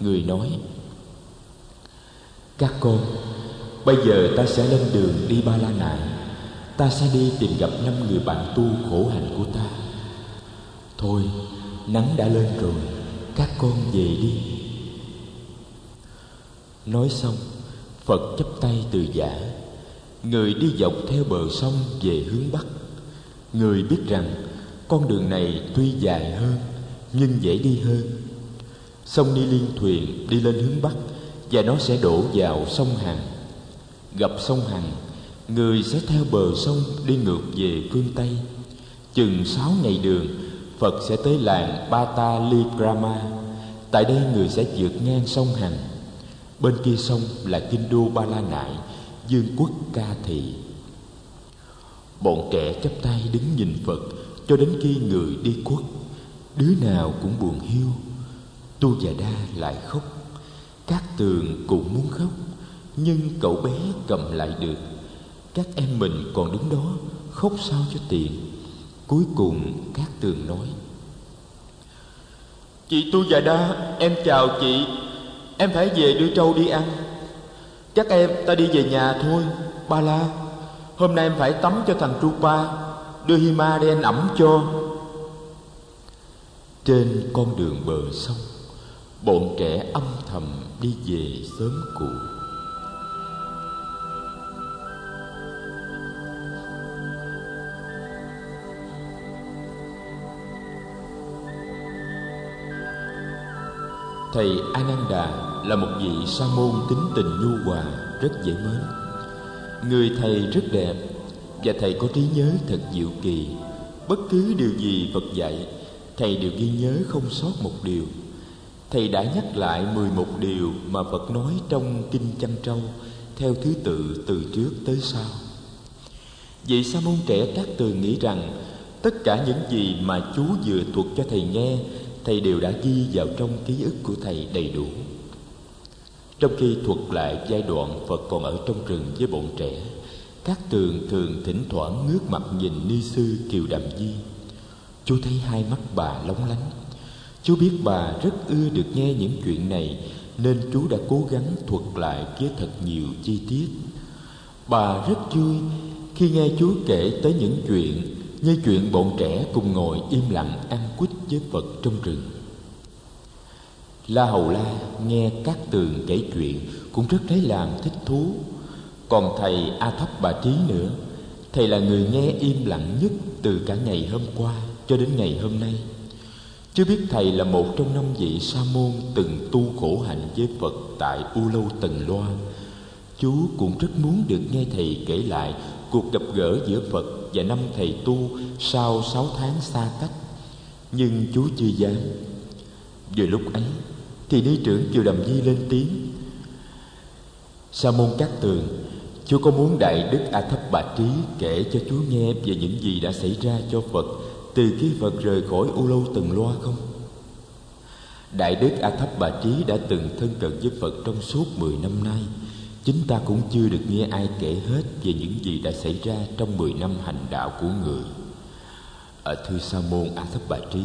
Người nói, Các con, Bây giờ ta sẽ lên đường đi Ba La Nại. Ta sẽ đi tìm gặp năm người bạn tu khổ hạnh của ta. Thôi, Nắng đã lên rồi, Các con về đi. Nói xong, Phật chắp tay từ giả. Người đi dọc theo bờ sông về hướng Bắc. Người biết rằng con đường này tuy dài hơn, Nhưng dễ đi hơn. Sông Ni Liên thuyền đi lên hướng Bắc Và nó sẽ đổ vào sông Hằng. Gặp sông Hằng, Người sẽ theo bờ sông đi ngược về phương Tây. Chừng sáu ngày đường, Phật sẽ tới làng Bata ligrama Tại đây người sẽ vượt ngang sông Hằng. Bên kia sông là Kinh Đô Ba La Nại Dương quốc Ca Thị. Bọn trẻ chắp tay đứng nhìn Phật, Cho đến khi người đi khuất, Đứa nào cũng buồn hiu. Tu già Đa lại khóc. Các tường cũng muốn khóc, Nhưng cậu bé cầm lại được. Các em mình còn đứng đó, Khóc sao cho tiện. Cuối cùng các tường nói, Chị Tu già Đa, Em chào chị. Em phải về đưa trâu đi ăn. Chắc em ta đi về nhà thôi, Ba la. Hôm nay em phải tắm cho thằng Trupa Đưa Hima đen ẩm cho. Trên con đường bờ sông, Bọn trẻ âm thầm đi về sớm cụ. Thầy Ananda là một vị sa môn tính tình nhu hòa, rất dễ mến. Người thầy rất đẹp và thầy có trí nhớ thật diệu kỳ. Bất cứ điều gì Phật dạy, thầy đều ghi nhớ không sót một điều. Thầy đã nhắc lại 11 điều mà Phật nói trong Kinh Chăn Trâu theo thứ tự từ trước tới sau. Vị sa môn trẻ các từ nghĩ rằng tất cả những gì mà chú vừa thuật cho thầy nghe thầy đều đã ghi vào trong ký ức của thầy đầy đủ trong khi thuật lại giai đoạn phật còn ở trong rừng với bọn trẻ, các tường thường thỉnh thoảng ngước mặt nhìn ni sư kiều đàm di. Chú thấy hai mắt bà lóng lánh. Chú biết bà rất ưa được nghe những chuyện này, nên chú đã cố gắng thuật lại với thật nhiều chi tiết. Bà rất vui khi nghe chú kể tới những chuyện như chuyện bọn trẻ cùng ngồi im lặng ăn quýt với Phật trong rừng. La Hầu La nghe các tường kể chuyện cũng rất lấy làm thích thú. Còn thầy A Thấp Bà Trí nữa, thầy là người nghe im lặng nhất từ cả ngày hôm qua cho đến ngày hôm nay. Chưa biết thầy là một trong năm vị sa môn từng tu khổ hạnh với Phật tại U Lâu Tần Loa. Chú cũng rất muốn được nghe thầy kể lại cuộc gặp gỡ giữa Phật và năm thầy tu sau sáu tháng xa cách nhưng chú chưa dám vừa lúc ấy thì ni trưởng kiều đầm di lên tiếng. Sa môn cát tường chúa có muốn đại đức a thấp bà trí kể cho chúa nghe về những gì đã xảy ra cho phật từ khi phật rời khỏi u lâu từng loa không? Đại đức a thấp bà trí đã từng thân cận với phật trong suốt mười năm nay. Chính ta cũng chưa được nghe ai kể hết về những gì đã xảy ra trong mười năm hành đạo của người. Ở Thư Sa Môn A Thấp Bà Trí,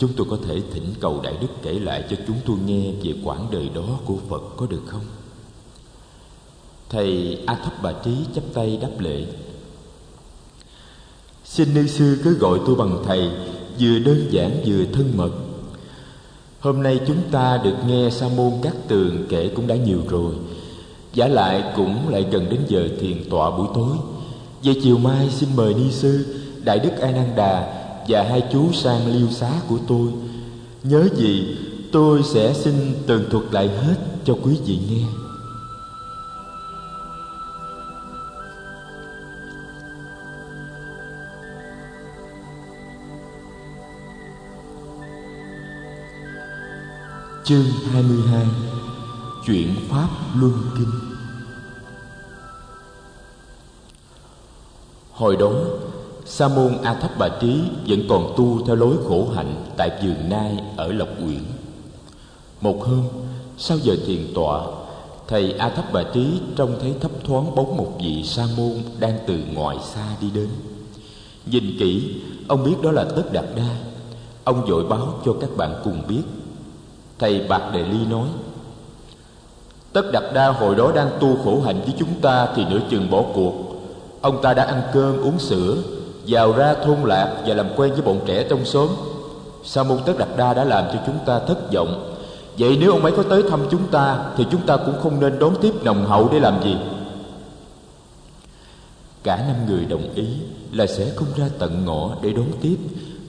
chúng tôi có thể thỉnh cầu Đại Đức kể lại cho chúng tôi nghe về quãng đời đó của Phật có được không? Thầy A Thấp Bà Trí chắp tay đáp lễ. Xin ni sư cứ gọi tôi bằng thầy, vừa đơn giản vừa thân mật. Hôm nay chúng ta được nghe Sa môn các tường kể cũng đã nhiều rồi. Giả lại cũng lại gần đến giờ thiền tọa buổi tối. Về chiều mai xin mời ni sư Đại đức A Nan Đà và hai chú sang liêu xá của tôi. Nhớ gì, tôi sẽ xin tường thuật lại hết cho quý vị nghe. Chương 22 Chuyện Pháp Luân Kinh Hồi đó, Sa môn A Thấp Bà Trí vẫn còn tu theo lối khổ hạnh tại vườn nai ở Lộc Uyển. Một hôm, sau giờ thiền tọa, thầy A Thấp Bà Trí trông thấy thấp thoáng bóng một vị sa môn đang từ ngoài xa đi đến. Nhìn kỹ, ông biết đó là Tất Đạt Đa. Ông vội báo cho các bạn cùng biết Thầy Bạc Đề Ly nói Tất Đạt Đa hồi đó đang tu khổ hạnh với chúng ta Thì nửa chừng bỏ cuộc Ông ta đã ăn cơm uống sữa vào ra thôn lạc và làm quen với bọn trẻ trong xóm. Sa môn Tất Đạt Đa đã làm cho chúng ta thất vọng. Vậy nếu ông ấy có tới thăm chúng ta, Thì chúng ta cũng không nên đón tiếp nồng hậu để làm gì. Cả năm người đồng ý là sẽ không ra tận ngõ để đón tiếp,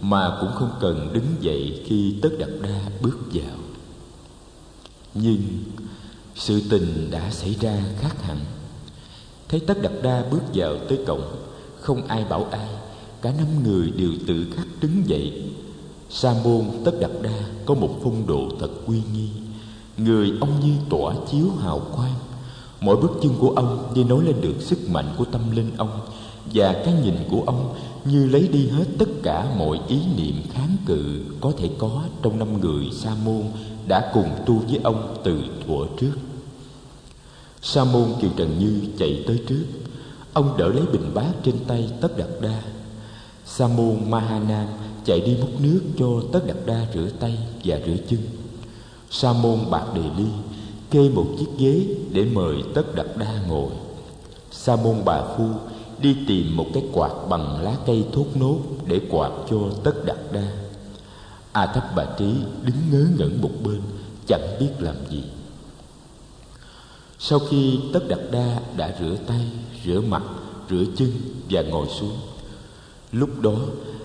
Mà cũng không cần đứng dậy khi Tất đặt Đa bước vào. Nhưng sự tình đã xảy ra khác hẳn. Thấy tất đặt đa bước vào tới cổng, không ai bảo ai cả năm người đều tự khắc đứng dậy. Sa môn tất đặt đa có một phong độ thật uy nghi. Người ông như tỏa chiếu hào quang. Mỗi bước chân của ông như nói lên được sức mạnh của tâm linh ông, và cái nhìn của ông như lấy đi hết tất cả mọi ý niệm kháng cự có thể có trong năm người sa môn đã cùng tu với ông từ thuở trước. Sa môn kiều trần như chạy tới trước. Ông đỡ lấy bình bát trên tay tất đặt đa sa môn mahanan chạy đi múc nước cho tất đặt đa rửa tay và rửa chân. Sa môn bạc đề ly kê một chiếc ghế để mời tất đặt đa ngồi. Sa môn bà phu đi tìm một cái quạt bằng lá cây thốt nốt để quạt cho tất đặt đa. A thấp bà trí đứng ngớ ngẩn một bên, chẳng biết làm gì. Sau khi tất đặt đa đã rửa tay, rửa mặt, rửa chân và ngồi xuống lúc đó,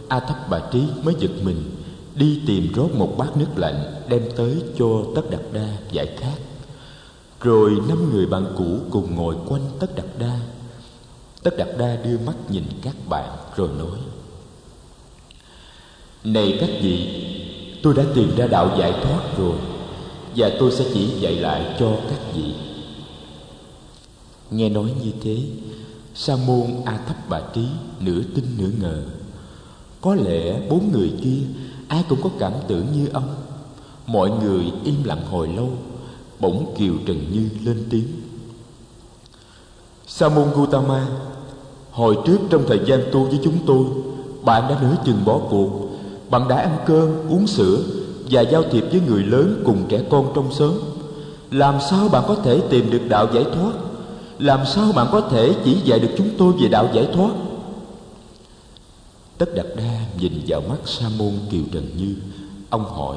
a thấp bà trí mới giật mình, đi tìm rót một bát nước lạnh đem tới cho tất đặt đa giải khát. Rồi năm người bạn cũ cùng ngồi quanh tất đặt đa. Tất đặt đa đưa mắt nhìn các bạn rồi nói, này các vị, tôi đã tìm ra đạo giải thoát rồi, và tôi sẽ chỉ dạy lại cho các vị. Nghe nói như thế sa môn a thấp bà trí, nửa tin nửa ngờ. Có lẽ bốn người kia, ai cũng có cảm tưởng như ông. Mọi người im lặng hồi lâu, bỗng kiều trần như lên tiếng. Sa môn gutama hồi trước trong thời gian tu với chúng tôi bạn đã nửa chừng bỏ cuộc. Bạn đã ăn cơm, uống sữa và giao thiệp với người lớn cùng trẻ con trong xóm. Làm sao bạn có thể tìm được đạo giải thoát? Làm sao bạn có thể chỉ dạy được chúng tôi về đạo giải thoát? Tất đạt đa nhìn vào mắt sa môn kiều trần như, ông hỏi.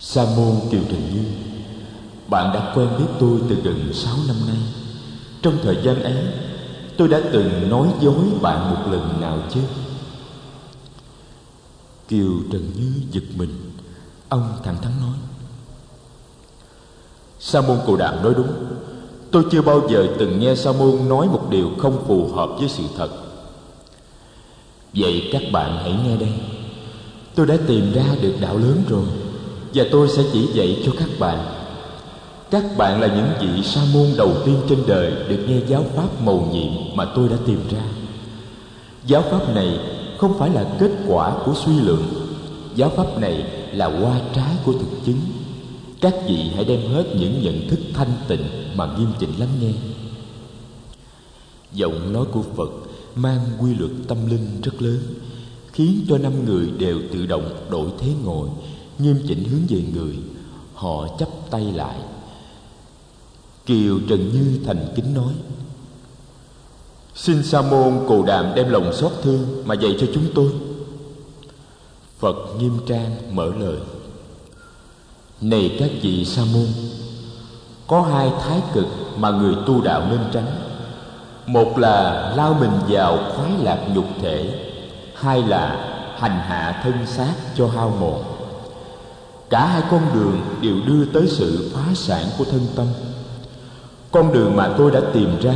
Sa môn kiều trần như, bạn đã quen biết tôi từ gần sáu năm nay. Trong thời gian ấy, tôi đã từng nói dối bạn một lần nào chứ? Kiều Trần Như giật mình. Ông thẳng thắn nói. Sa môn Cồ Đàm nói đúng. Tôi chưa bao giờ từng nghe Sa môn nói một điều không phù hợp với sự thật. Vậy các bạn hãy nghe đây. Tôi đã tìm ra được đạo lớn rồi, Và tôi sẽ chỉ dạy cho các bạn. Các bạn là những vị sa môn đầu tiên trên đời Được nghe giáo pháp mầu nhiệm mà tôi đã tìm ra. Giáo pháp này không phải là kết quả của suy luận. giáo pháp này là hoa trái của thực chứng các vị hãy đem hết những nhận thức thanh tịnh mà nghiêm chỉnh lắng nghe. Giọng nói của phật mang quy luật tâm linh rất lớn, khiến cho năm người đều tự động đổi thế ngồi, nghiêm chỉnh hướng về người. Họ chắp tay lại. Kiều trần như thành kính nói, Xin Sa môn Cồ Đàm đem lòng xót thương mà dạy cho chúng tôi. phật nghiêm trang mở lời này các vị sa môn, có hai thái cực mà người tu đạo nên tránh. Một là lao mình vào khoái lạc nhục thể, hai là hành hạ thân xác cho hao mòn. Cả hai con đường đều đưa tới sự phá sản của thân tâm. Con đường mà tôi đã tìm ra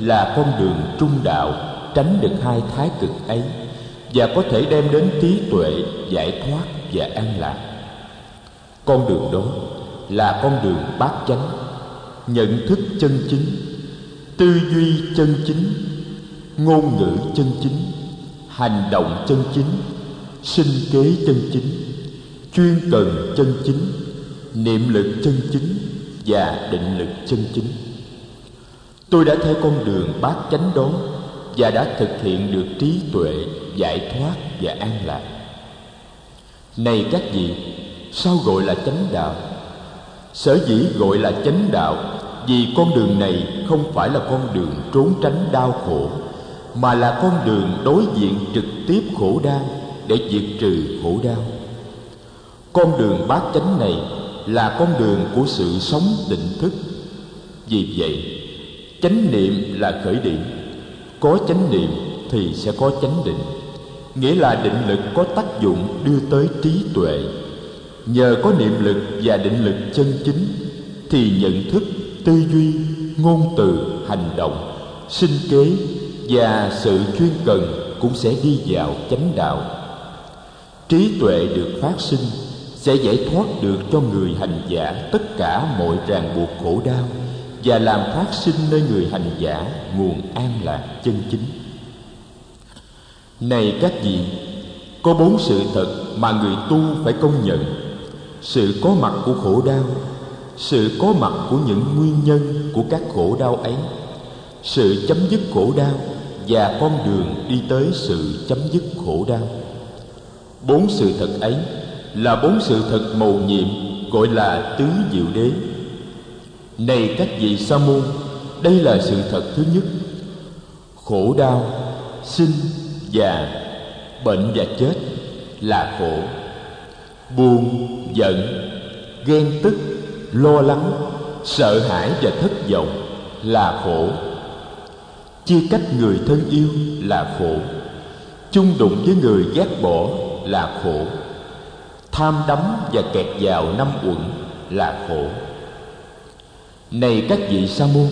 là con đường trung đạo, tránh được hai thái cực ấy và có thể đem đến trí tuệ giải thoát và an lạc con đường đó là con đường bát chánh, nhận thức chân chính, tư duy chân chính, ngôn ngữ chân chính, hành động chân chính, sinh kế chân chính, chuyên cần chân chính, niệm lực chân chính và định lực chân chính. Tôi đã theo con đường bát chánh đó và đã thực hiện được trí tuệ giải thoát và an lạc. Này các vị sao gọi là chánh đạo? Sở dĩ gọi là chánh đạo, vì con đường này không phải là con đường trốn tránh đau khổ, mà là con đường đối diện trực tiếp khổ đau để diệt trừ khổ đau. Con đường bát chánh này là con đường của sự sống định thức. Vì vậy, chánh niệm là khởi điểm. Có chánh niệm thì sẽ có chánh định. Nghĩa là định lực có tác dụng đưa tới trí tuệ nhờ có niệm lực và định lực chân chính, thì nhận thức, tư duy, ngôn từ, hành động, sinh kế và sự chuyên cần cũng sẽ đi vào chánh đạo. Trí tuệ được phát sinh sẽ giải thoát được cho người hành giả tất cả mọi ràng buộc khổ đau và làm phát sinh nơi người hành giả nguồn an lạc chân chính. Này các vị, có bốn sự thật mà người tu phải công nhận sự có mặt của khổ đau, sự có mặt của những nguyên nhân của các khổ đau ấy. Sự chấm dứt khổ đau và con đường đi tới sự chấm dứt khổ đau. Bốn sự thật ấy là bốn sự thật mầu nhiệm, gọi là tứ diệu đế. Này các vị sa môn, đây là sự thật thứ nhất. Khổ đau, sinh già bệnh và chết là khổ buồn, giận, ghen tức, lo lắng, sợ hãi và thất vọng là khổ. Chia cách người thân yêu là khổ. Chung đụng với người ghét bỏ là khổ. Tham đắm và kẹt vào năm uẩn là khổ. Này các vị sa môn,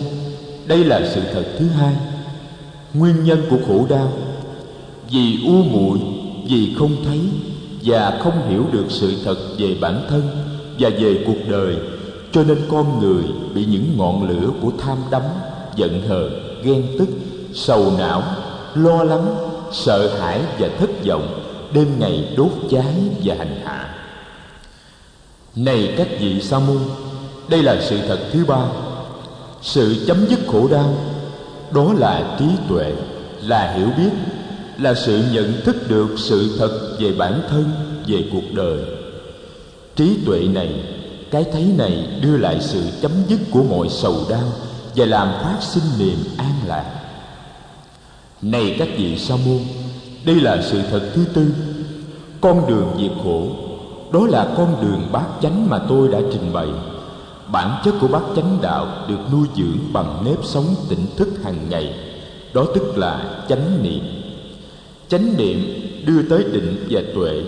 đây là sự thật thứ hai. Nguyên nhân của khổ đau, vì u muội, vì không thấy và không hiểu được sự thật về bản thân và về cuộc đời, cho nên con người bị những ngọn lửa của tham đắm, giận hờn, ghen tức, sầu não, lo lắng, sợ hãi và thất vọng, đêm ngày đốt cháy và hành hạ. Này các vị sa môn, đây là sự thật thứ ba. Sự chấm dứt khổ đau, đó là trí tuệ, là hiểu biết là sự nhận thức được sự thật về bản thân, về cuộc đời. Trí tuệ này, cái thấy này đưa lại sự chấm dứt của mọi sầu đau và làm phát sinh niềm an lạc. Này các vị sa môn, đây là sự thật thứ tư. Con đường diệt khổ, đó là con đường bát chánh mà tôi đã trình bày. Bản chất của bát chánh đạo được nuôi dưỡng bằng nếp sống tỉnh thức hàng ngày, đó tức là chánh niệm chánh niệm, đưa tới định và tuệ,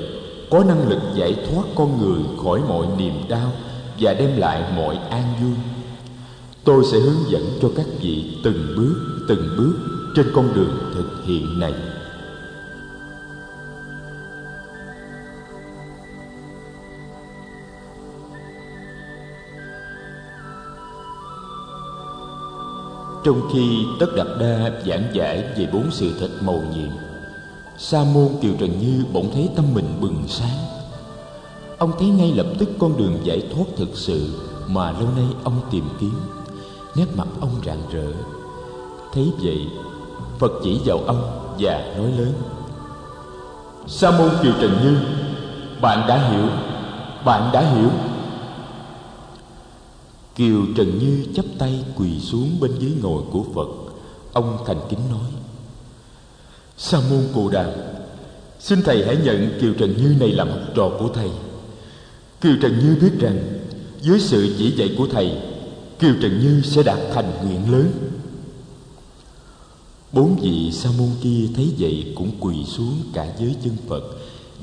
có năng lực giải thoát con người khỏi mọi niềm đau và đem lại mọi an vui. Tôi sẽ hướng dẫn cho các vị từng bước từng bước trên con đường thực hiện này. Trong khi tất đạt đa giảng giải về bốn sự thật màu nhiệm sa môn kiều trần như bỗng thấy tâm mình bừng sáng. Ông thấy ngay lập tức con đường giải thoát thực sự mà lâu nay ông tìm kiếm. Nét mặt ông rạng rỡ. Thấy vậy, phật chỉ vào ông và nói lớn, sa môn kiều trần như, bạn đã hiểu, bạn đã hiểu. Kiều trần như chắp tay quỳ xuống bên dưới ngồi của phật. Ông thành kính nói sa môn cù đàm Xin thầy hãy nhận Kiều Trần Như này làm học trò của thầy. Kiều Trần Như biết rằng, Dưới sự chỉ dạy của thầy, Kiều Trần Như sẽ đạt thành nguyện lớn. Bốn vị sa môn kia thấy vậy cũng quỳ xuống cả dưới chân Phật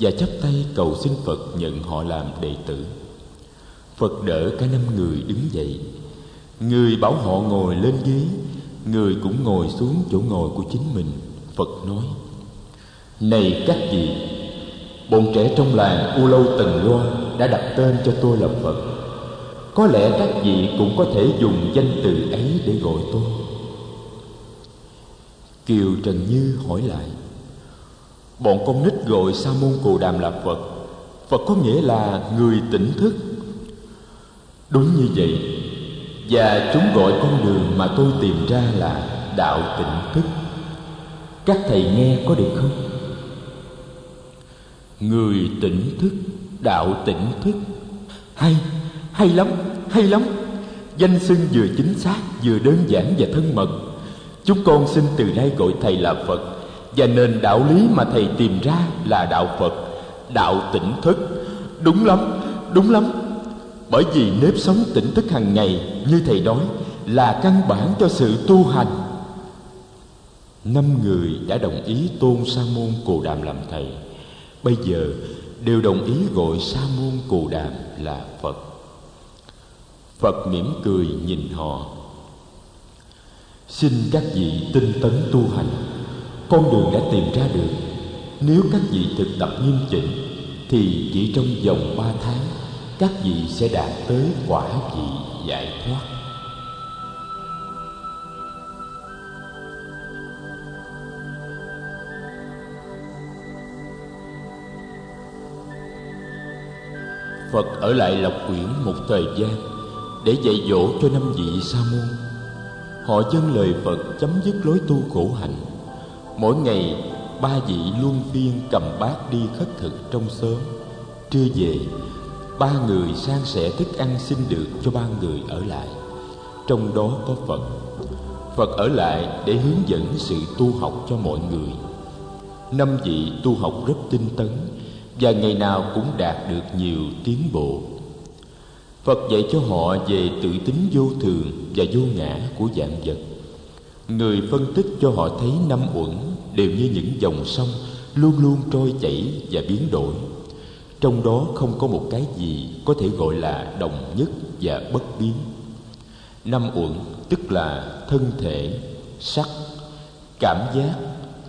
Và chắp tay cầu xin Phật nhận họ làm đệ tử. Phật đỡ cả năm người đứng dậy. Người bảo họ ngồi lên ghế, Người cũng ngồi xuống chỗ ngồi của chính mình. Phật nói, Này các vị, Bọn trẻ trong làng U Lâu Tần Loa Đã đặt tên cho tôi là Phật. Có lẽ các vị cũng có thể dùng danh từ ấy để gọi tôi. Kiều Trần Như hỏi lại, Bọn con nít gọi Sa môn cù Đàm là Phật. Phật có nghĩa là người tỉnh thức. Đúng như vậy, Và chúng gọi con đường mà tôi tìm ra là đạo tỉnh thức. Các thầy nghe có được không? Người tỉnh thức, đạo tỉnh thức. Hay, hay lắm, hay lắm. Danh xưng vừa chính xác, vừa đơn giản và thân mật. Chúng con xin từ nay gọi thầy là Phật. Và nền đạo lý mà thầy tìm ra là đạo Phật Đạo tỉnh thức. Đúng lắm, đúng lắm. Bởi vì nếp sống tỉnh thức hàng ngày Như thầy nói Là căn bản cho sự tu hành Năm người đã đồng ý tôn Sa môn Cồ Đàm làm thầy. Bây giờ đều đồng ý gọi Sa môn Cồ Đàm là Phật. Phật mỉm cười nhìn họ. Xin các vị tinh tấn tu hành. Con đường đã tìm ra được. Nếu các vị thực tập nghiêm chỉnh, Thì chỉ trong vòng ba tháng, Các vị sẽ đạt tới quả vị giải thoát. Phật ở lại Lộc Quyển một thời gian Để dạy dỗ cho năm vị sa môn. Họ dâng lời Phật chấm dứt lối tu khổ hạnh. Mỗi ngày ba vị luân phiên cầm bát đi khất thực trong sớm, Trưa về ba người san sẻ thức ăn xin được cho ba người ở lại. Trong đó có Phật. Phật ở lại để hướng dẫn sự tu học cho mọi người. Năm vị tu học rất tinh tấn và ngày nào cũng đạt được nhiều tiến bộ. Phật dạy cho họ về tự tính vô thường và vô ngã của dạng vật. Người phân tích cho họ thấy năm uẩn đều như những dòng sông Luôn luôn trôi chảy và biến đổi. Trong đó không có một cái gì có thể gọi là đồng nhất và bất biến. Năm uẩn tức là thân thể, sắc, cảm giác,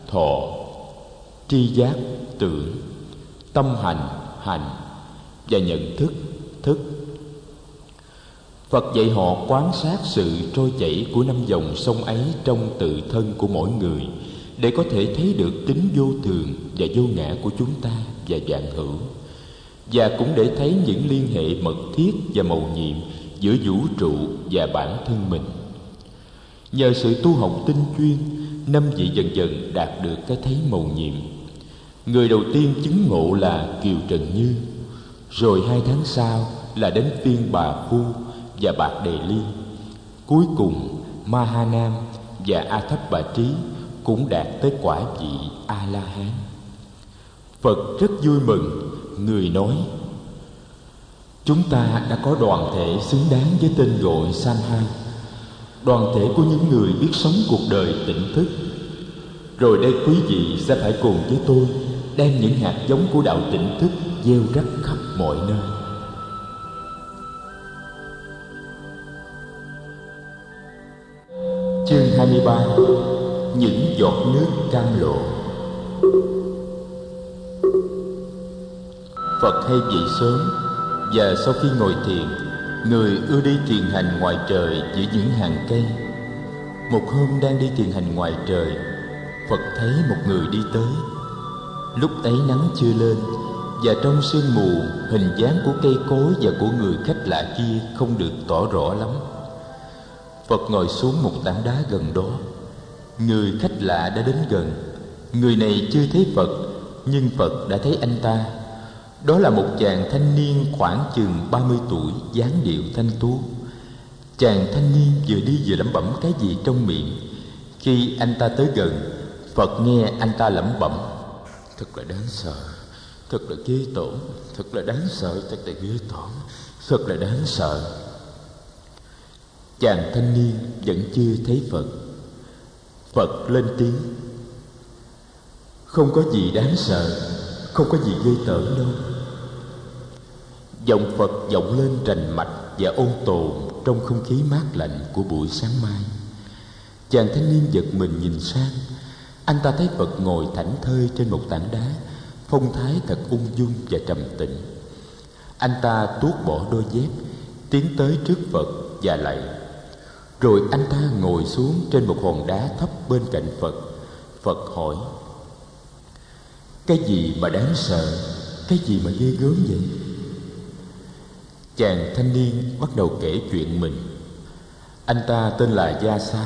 thọ, tri giác, tưởng, tâm hành, hành và nhận thức, thức. Phật dạy họ quan sát sự trôi chảy của năm dòng sông ấy trong tự thân của mỗi người để có thể thấy được tính vô thường và vô ngã của chúng ta và dạng hữu. Và cũng để thấy những liên hệ mật thiết và mầu nhiệm giữa vũ trụ và bản thân mình. Nhờ sự tu học tinh chuyên năm vị dần dần đạt được cái thấy mầu nhiệm người đầu tiên chứng ngộ là kiều trần như rồi hai tháng sau là đến phiên bà phu và Bạc Đề Liên. Cuối cùng, Ma Ha Nam và A Thấp Bà Trí cũng đạt tới quả vị A La Hán. Phật rất vui mừng, người nói: Chúng ta đã có đoàn thể xứng đáng với tên gọi Samha, đoàn thể của những người biết sống cuộc đời tỉnh thức. Rồi đây quý vị sẽ phải cùng với tôi đem những hạt giống của đạo tỉnh thức gieo rắc khắp mọi nơi. Chương 23 Những giọt nước cam lộ. Phật hay dậy sớm Và sau khi ngồi thiền, Người ưa đi thiền hành ngoài trời giữa những hàng cây. Một hôm đang đi thiền hành ngoài trời, Phật thấy một người đi tới. Lúc ấy nắng chưa lên, Và trong sương mù, Hình dáng của cây cối và của người khách lạ kia Không được tỏ rõ lắm. Phật ngồi xuống một tảng đá gần đó. Người khách lạ đã đến gần. Người này chưa thấy Phật, Nhưng Phật đã thấy anh ta. Đó là một chàng thanh niên khoảng chừng 30 tuổi, dáng điệu thanh tú. Chàng thanh niên vừa đi vừa lẩm bẩm cái gì trong miệng. Khi anh ta tới gần, Phật nghe anh ta lẩm bẩm thật là đáng sợ. Thật là ghê tởm. Thật là đáng sợ. Thật là ghê tởm. Thật là đáng sợ. Chàng thanh niên vẫn chưa thấy phật. Phật lên tiếng. Không có gì đáng sợ. Không có gì ghê tởm đâu. Giọng phật vọng lên rành mạch và ôn tồn trong không khí mát lạnh của buổi sáng mai. Chàng thanh niên giật mình nhìn sang anh ta thấy phật ngồi thảnh thơi trên một tảng đá, phong thái thật ung dung và trầm tĩnh. Anh ta tuốt bỏ đôi dép, tiến tới trước phật và lạy rồi anh ta ngồi xuống trên một hòn đá thấp bên cạnh phật. Phật hỏi, cái gì mà đáng sợ? Cái gì mà ghê gớm vậy? Chàng thanh niên bắt đầu kể chuyện mình. Anh ta tên là gia xá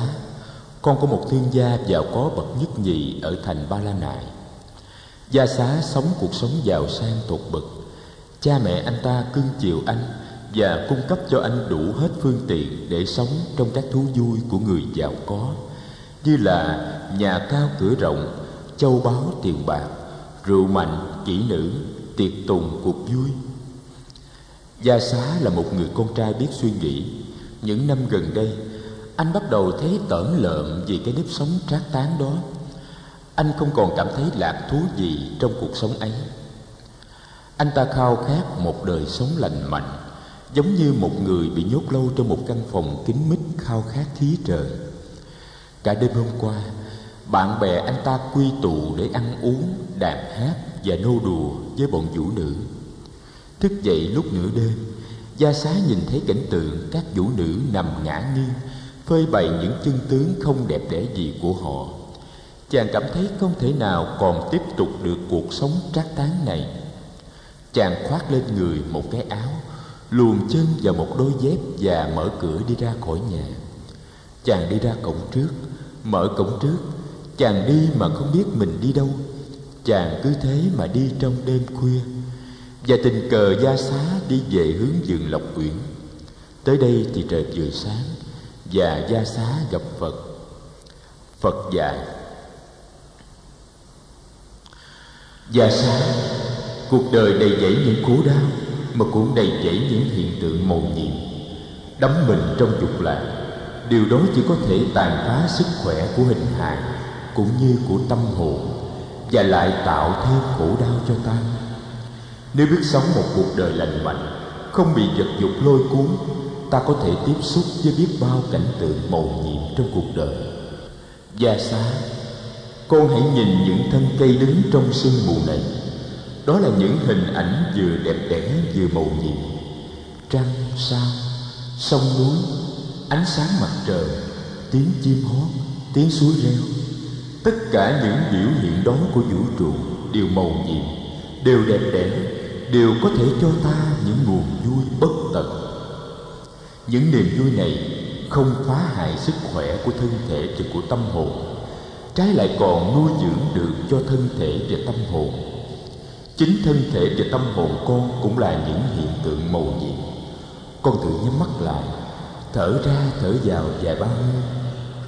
con của một thương gia giàu có bậc nhất nhì ở thành ba la nại. Gia xá sống cuộc sống giàu sang tột bậc cha mẹ anh ta cưng chiều anh và cung cấp cho anh đủ hết phương tiện để sống trong các thú vui của người giàu có, như là nhà cao cửa rộng, châu báu tiền bạc, rượu mạnh, kỹ nữ, tiệc tùng cuộc vui. Gia xá là một người con trai biết suy nghĩ. Những năm gần đây anh bắt đầu thấy tởn lợm vì cái nếp sống trác tán đó. Anh không còn cảm thấy lạc thú gì trong cuộc sống ấy. Anh ta khao khát một đời sống lành mạnh, giống như một người bị nhốt lâu trong một căn phòng kín mít khao khát thí trời. Cả đêm hôm qua, bạn bè anh ta quy tụ để ăn uống, đàn hát và nô đùa với bọn vũ nữ. Thức dậy lúc nửa đêm, gia xá nhìn thấy cảnh tượng các vũ nữ nằm ngã nghiêng phơi bày những chân tướng không đẹp đẽ gì của họ. Chàng cảm thấy không thể nào còn tiếp tục được cuộc sống trác tán này. Chàng khoác lên người một cái áo, luồn chân vào một đôi dép và mở cửa đi ra khỏi nhà. Chàng đi ra cổng trước, mở cổng trước. Chàng đi mà không biết mình đi đâu. Chàng cứ thế mà đi trong đêm khuya. Và tình cờ gia xá đi về hướng vườn lộc uyển. Tới đây thì trời vừa sáng và gia xá gặp phật. Phật dạy, gia xá, cuộc đời đầy dẫy những khổ đau, mà cũng đầy dẫy những hiện tượng mầu nhiệm. Đắm mình trong dục lạc, điều đó chỉ có thể tàn phá sức khỏe của hình hài cũng như của tâm hồn và lại tạo thêm khổ đau cho ta. Nếu biết sống một cuộc đời lành mạnh, không bị vật dục lôi cuốn ta có thể tiếp xúc với biết bao cảnh tượng mầu nhiệm trong cuộc đời. Gia xá con hãy nhìn những thân cây đứng trong sương mù này. Đó là những hình ảnh vừa đẹp đẽ vừa màu nhiệm. Trăng, sao? Sông núi, ánh sáng mặt trời, tiếng chim hót, tiếng suối reo. Tất cả những biểu hiện đó của vũ trụ đều màu nhiệm, đều đẹp đẽ, đều có thể cho ta những nguồn vui bất tận những niềm vui này không phá hại sức khỏe của thân thể và của tâm hồn. Trái lại còn nuôi dưỡng được cho thân thể và tâm hồn. Chính thân thể và tâm hồn con cũng là những hiện tượng màu nhiệm. Con thử nhắm mắt lại, thở ra thở vào vài ba hơi,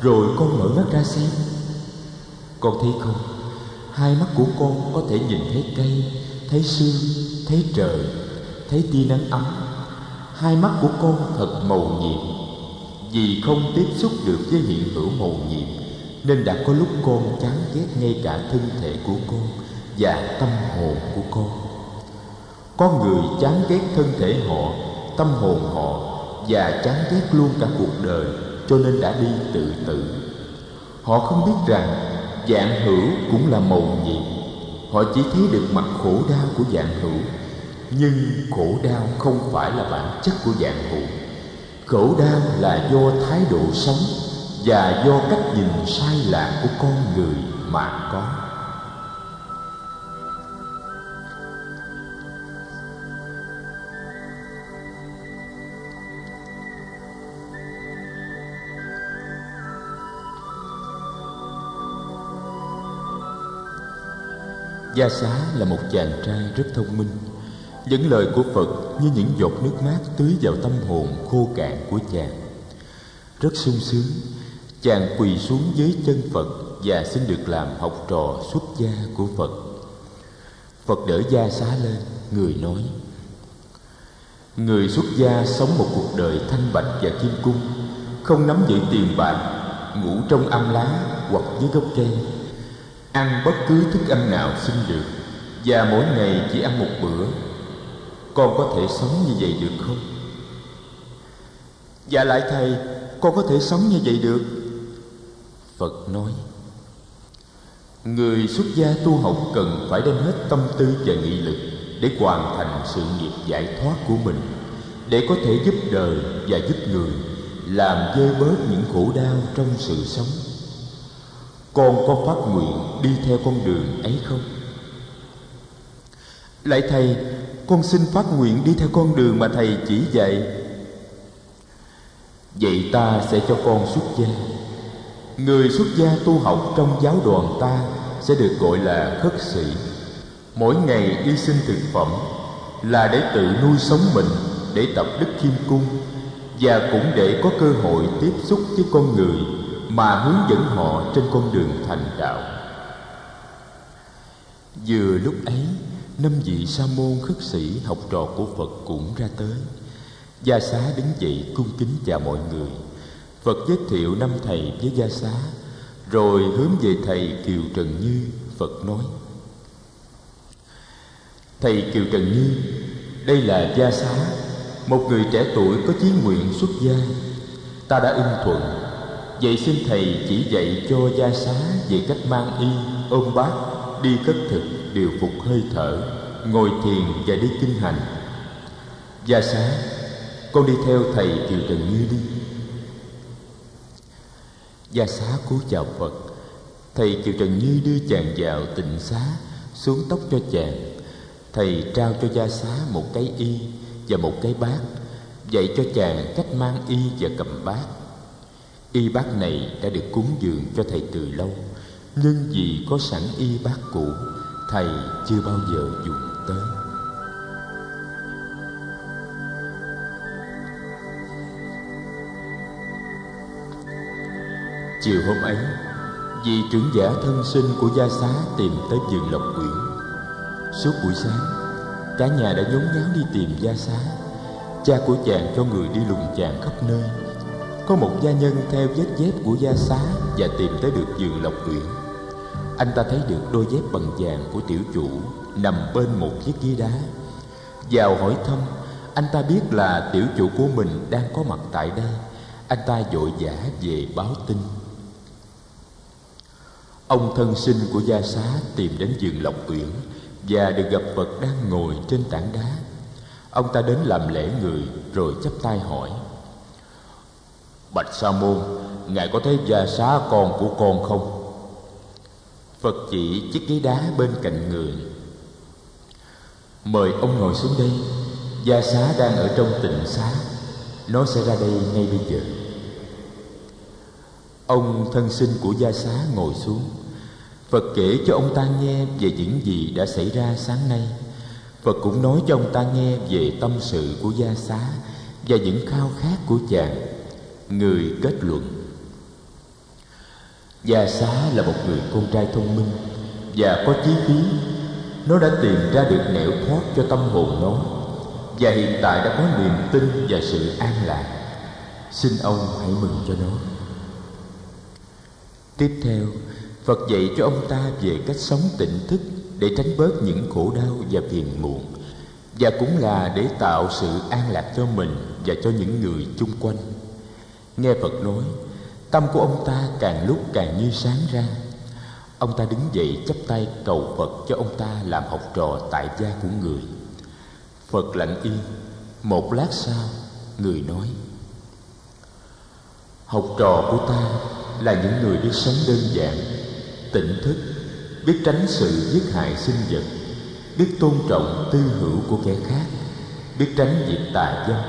rồi con mở mắt ra xem. Con thấy không? Hai mắt của con có thể nhìn thấy cây, thấy sương, thấy trời, thấy tia nắng ấm hai mắt của con thật màu nhiệm. Vì không tiếp xúc được với hiện hữu màu nhiệm, nên đã có lúc con chán ghét ngay cả thân thể của con và tâm hồn của con có người chán ghét thân thể họ, tâm hồn họ và chán ghét luôn cả cuộc đời, cho nên đã đi tự tử. Họ không biết rằng dạng hữu cũng là màu nhiệm. Họ chỉ thấy được mặt khổ đau của dạng hữu nhưng khổ đau không phải là bản chất của dạng hữu khổ đau là do thái độ sống và do cách nhìn sai lạc của con người mà có. Gia Xá là một chàng trai rất thông minh. Những lời của Phật như những giọt nước mát tưới vào tâm hồn khô cạn của chàng. Rất sung sướng, Chàng quỳ xuống dưới chân Phật Và xin được làm học trò xuất gia của Phật. Phật đỡ gia xá lên, Người nói, Người xuất gia sống một cuộc đời thanh bạch và kim cung, Không nắm giữ tiền bạc, Ngủ trong âm lá hoặc dưới gốc cây Ăn bất cứ thức ăn nào xin được, Và mỗi ngày chỉ ăn một bữa con có thể sống như vậy được không? Dạ lại thầy Con có thể sống như vậy được Phật nói Người xuất gia tu học cần phải đem hết tâm tư và nghị lực Để hoàn thành sự nghiệp giải thoát của mình Để có thể giúp đời và giúp người Làm dơi bớt những khổ đau trong sự sống Con có phát nguyện đi theo con đường ấy không? Lại thầy con xin phát nguyện đi theo con đường mà thầy chỉ dạy. Vậy ta sẽ cho con xuất gia. Người xuất gia tu học trong giáo đoàn ta Sẽ được gọi là khất sĩ. Mỗi ngày đi xin thực phẩm Là để tự nuôi sống mình, Để tập đức khiêm cung, Và cũng để có cơ hội tiếp xúc với con người Mà hướng dẫn họ trên con đường thành đạo. Vừa lúc ấy Năm vị sa môn khất sĩ học trò của Phật cũng ra tới. Gia xá đứng dậy cung kính chào mọi người. Phật giới thiệu năm thầy với gia xá Rồi hướng về thầy Kiều Trần Như Phật nói. Thầy Kiều Trần Như Đây là gia xá Một người trẻ tuổi có chí nguyện xuất gia. Ta đã ưng thuận Vậy xin thầy chỉ dạy cho gia xá Về cách mang y, ôm bát. Đi cất thực, điều phục hơi thở Ngồi thiền và đi kinh hành. Gia xá Con đi theo thầy Kiều Trần Như đi. Gia xá cúi chào Phật Thầy Kiều Trần Như đưa chàng vào tịnh xá Xuống tóc cho chàng. Thầy trao cho gia xá một cái y Và một cái bát Dạy cho chàng cách mang y và cầm bát. Y bát này đã được cúng dường cho thầy từ lâu. Nhưng vì có sẵn y bát cũ, Thầy chưa bao giờ dùng tới. Chiều hôm ấy, Vị trưởng giả thân sinh của gia xá tìm tới vườn lộc uyển. Suốt buổi sáng, Cả nhà đã nhốn nháo đi tìm gia xá. Cha của chàng cho người đi lùng chàng khắp nơi. Có một gia nhân theo vết dép của gia xá Và tìm tới được vườn lộc uyển. Anh ta thấy được đôi dép bằng vàng của tiểu chủ Nằm bên một chiếc ghế đá. Vào hỏi thăm Anh ta biết là tiểu chủ của mình đang có mặt tại đây. Anh ta vội vã về báo tin. Ông thân sinh của gia xá tìm đến giường lộc uyển Và được gặp Phật đang ngồi trên tảng đá. Ông ta đến làm lễ người rồi chắp tay hỏi Bạch Sa Môn, Ngài có thấy gia xá con của con không? Phật chỉ chiếc ghế đá bên cạnh người. Mời ông ngồi xuống đây. Gia xá đang ở trong tịnh xá. Nó sẽ ra đây ngay bây giờ. Ông thân sinh của gia xá ngồi xuống. Phật kể cho ông ta nghe về những gì đã xảy ra sáng nay. Phật cũng nói cho ông ta nghe về tâm sự của gia xá Và những khao khát của chàng. Người kết luận. Gia xá là một người con trai thông minh Và có chí khí. Nó đã tìm ra được nẻo thoát cho tâm hồn nó Và hiện tại đã có niềm tin và sự an lạc. Xin ông hãy mừng cho nó. Tiếp theo Phật dạy cho ông ta về cách sống tỉnh thức để tránh bớt những khổ đau và phiền muộn và cũng là để tạo sự an lạc cho mình và cho những người chung quanh. Nghe Phật nói, tâm của ông ta càng lúc càng như sáng ra. Ông ta đứng dậy chắp tay cầu Phật cho ông ta làm học trò tại gia của người. Phật lặng yên, một lát sau, người nói: Học trò của ta là những người biết sống đơn giản tỉnh thức biết tránh sự giết hại sinh vật biết tôn trọng tư hữu của kẻ khác biết tránh việc tà dâm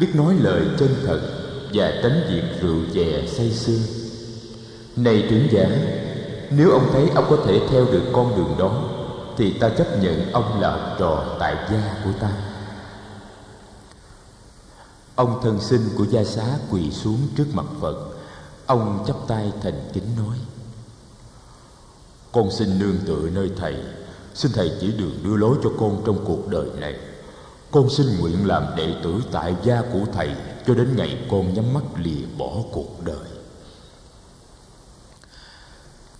biết nói lời chân thật và tránh việc rượu chè say sưa. Này trưởng giả, nếu ông thấy ông có thể theo được con đường đó, thì ta chấp nhận ông là học trò tại gia của ta. Ông thân sinh của gia xá quỳ xuống trước mặt phật, ông chắp tay thành kính nói. Con xin nương tựa nơi thầy, xin thầy chỉ đường đưa lối cho con trong cuộc đời này. Con xin nguyện làm đệ tử tại gia của thầy cho đến ngày con nhắm mắt lìa bỏ cuộc đời.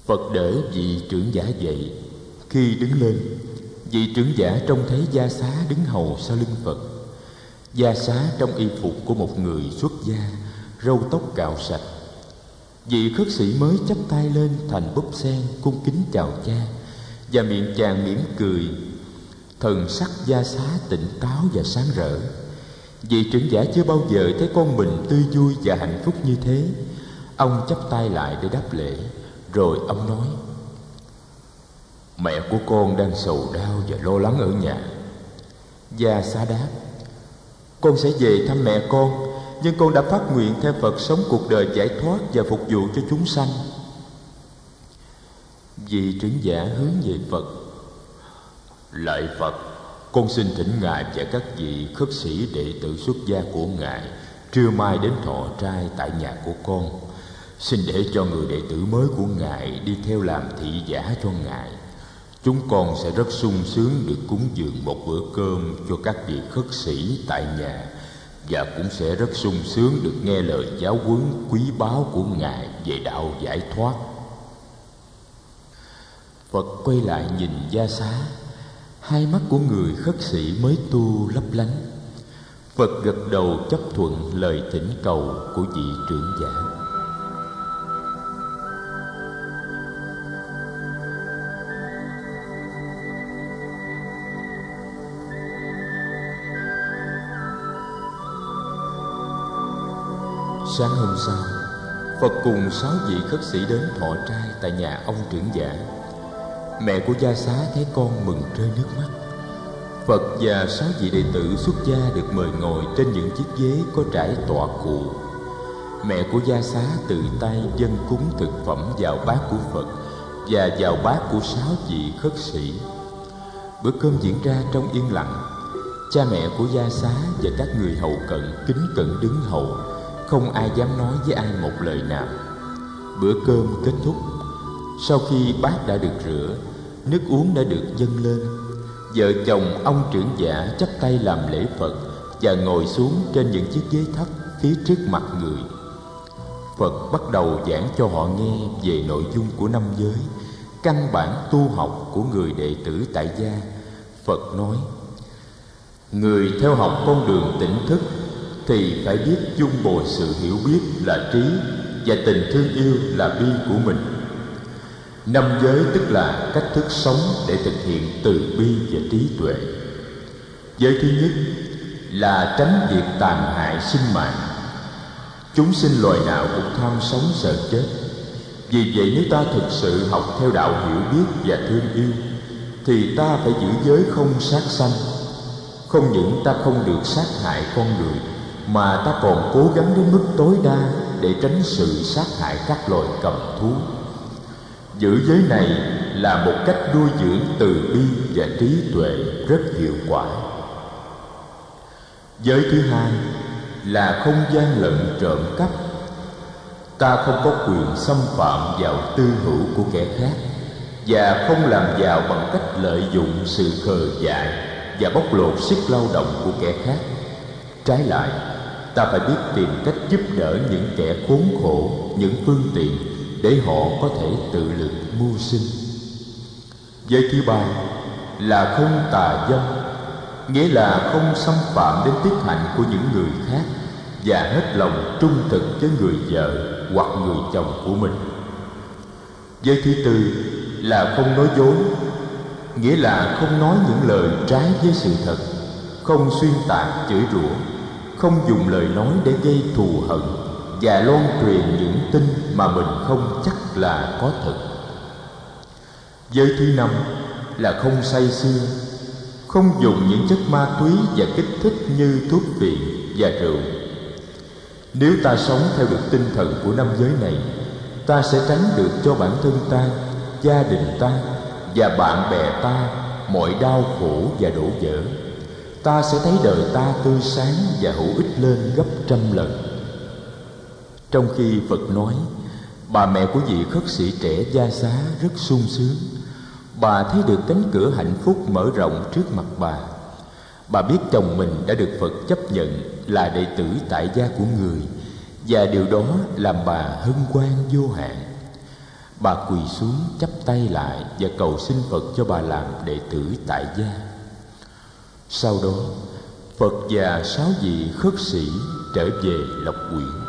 Phật đỡ vị trưởng giả dậy khi đứng lên, vị trưởng giả trông thấy gia xá đứng hầu sau lưng phật. Gia xá trong y phục của một người xuất gia, râu tóc cạo sạch. Vị khất sĩ mới chắp tay lên thành búp sen cung kính chào cha và miệng chàng mỉm cười. Thần sắc gia xá tỉnh táo và sáng rỡ vị trưởng giả chưa bao giờ thấy con mình tươi vui và hạnh phúc như thế, ông chắp tay lại để đáp lễ, rồi ông nói, mẹ của con đang sầu đau và lo lắng ở nhà. Gia xá đáp, con sẽ về thăm mẹ con, nhưng con đã phát nguyện theo phật sống cuộc đời giải thoát và phục vụ cho chúng sanh. Vị trưởng giả hướng về phật lại phật con xin thỉnh ngài và các vị khất sĩ đệ tử xuất gia của ngài trưa mai đến thọ trai tại nhà của con. Xin để cho người đệ tử mới của ngài đi theo làm thị giả cho ngài. Chúng con sẽ rất sung sướng được cúng dường một bữa cơm cho các vị khất sĩ tại nhà và cũng sẽ rất sung sướng được nghe lời giáo huấn, quý báu của ngài về đạo giải thoát. Phật quay lại nhìn gia xá hai mắt của người khất sĩ mới tu lấp lánh. Phật gật đầu chấp thuận lời thỉnh cầu của vị trưởng giả. Sáng hôm sau, Phật cùng sáu vị khất sĩ đến thọ trai tại nhà ông trưởng giả. Mẹ của gia xá thấy con mừng rơi nước mắt. Phật và sáu vị đệ tử xuất gia được mời ngồi trên những chiếc ghế có trải tọa cụ. Mẹ của gia xá tự tay dâng cúng thực phẩm vào bát của Phật Và vào bát của sáu vị khất sĩ. Bữa cơm diễn ra trong yên lặng. Cha mẹ của gia xá và các người hầu cận kính cẩn đứng hầu, không ai dám nói với ai một lời nào. Bữa cơm kết thúc. Sau khi bát đã được rửa nước uống đã được dâng lên. Vợ chồng ông trưởng giả chắp tay làm lễ phật và ngồi xuống trên những chiếc ghế thấp phía trước mặt người. Phật bắt đầu giảng cho họ nghe về nội dung của năm giới, căn bản tu học của người đệ tử tại gia. Phật nói, người theo học con đường tỉnh thức thì phải biết chung bồi sự hiểu biết là trí và tình thương yêu là bi của mình năm giới tức là cách thức sống để thực hiện từ bi và trí tuệ. Giới thứ nhất là tránh việc tàn hại sinh mạng. Chúng sinh loài nào cũng tham sống sợ chết. Vì vậy nếu ta thực sự học theo đạo hiểu biết và thương yêu, thì ta phải giữ giới không sát sanh. Không những ta không được sát hại con người, mà ta còn cố gắng đến mức tối đa để tránh sự sát hại các loài cầm thú giữ giới này là một cách nuôi dưỡng từ bi và trí tuệ rất hiệu quả. Giới thứ hai là không gian lận trộm cắp. Ta không có quyền xâm phạm vào tư hữu của kẻ khác và không làm giàu bằng cách lợi dụng sự khờ dại và bóc lột sức lao động của kẻ khác. Trái lại, ta phải biết tìm cách giúp đỡ những kẻ khốn khổ, những phương tiện để họ có thể tự lực mưu sinh. Giới thứ ba là không tà dâm, nghĩa là không xâm phạm đến tiết hạnh của những người khác và hết lòng trung thực với người vợ hoặc người chồng của mình. Giới thứ tư là không nói dối, nghĩa là không nói những lời trái với sự thật, không xuyên tạc chửi rủa, không dùng lời nói để gây thù hận và loan truyền những tin mà mình không chắc là có thật. Giới thứ năm là không say sưa không dùng những chất ma túy và kích thích như thuốc viện và rượu. Nếu ta sống theo được tinh thần của năm giới này, ta sẽ tránh được cho bản thân ta, gia đình ta và bạn bè ta mọi đau khổ và đổ vỡ. Ta sẽ thấy đời ta tươi sáng và hữu ích lên gấp trăm lần trong khi phật nói, bà mẹ của vị khất sĩ trẻ gia xá rất sung sướng. Bà thấy được cánh cửa hạnh phúc mở rộng trước mặt bà. Bà biết chồng mình đã được phật chấp nhận là đệ tử tại gia của người, và điều đó làm bà hân hoan vô hạn. Bà quỳ xuống chắp tay lại và cầu xin phật cho bà làm đệ tử tại gia. Sau đó, phật và sáu vị khất sĩ trở về lộc quyển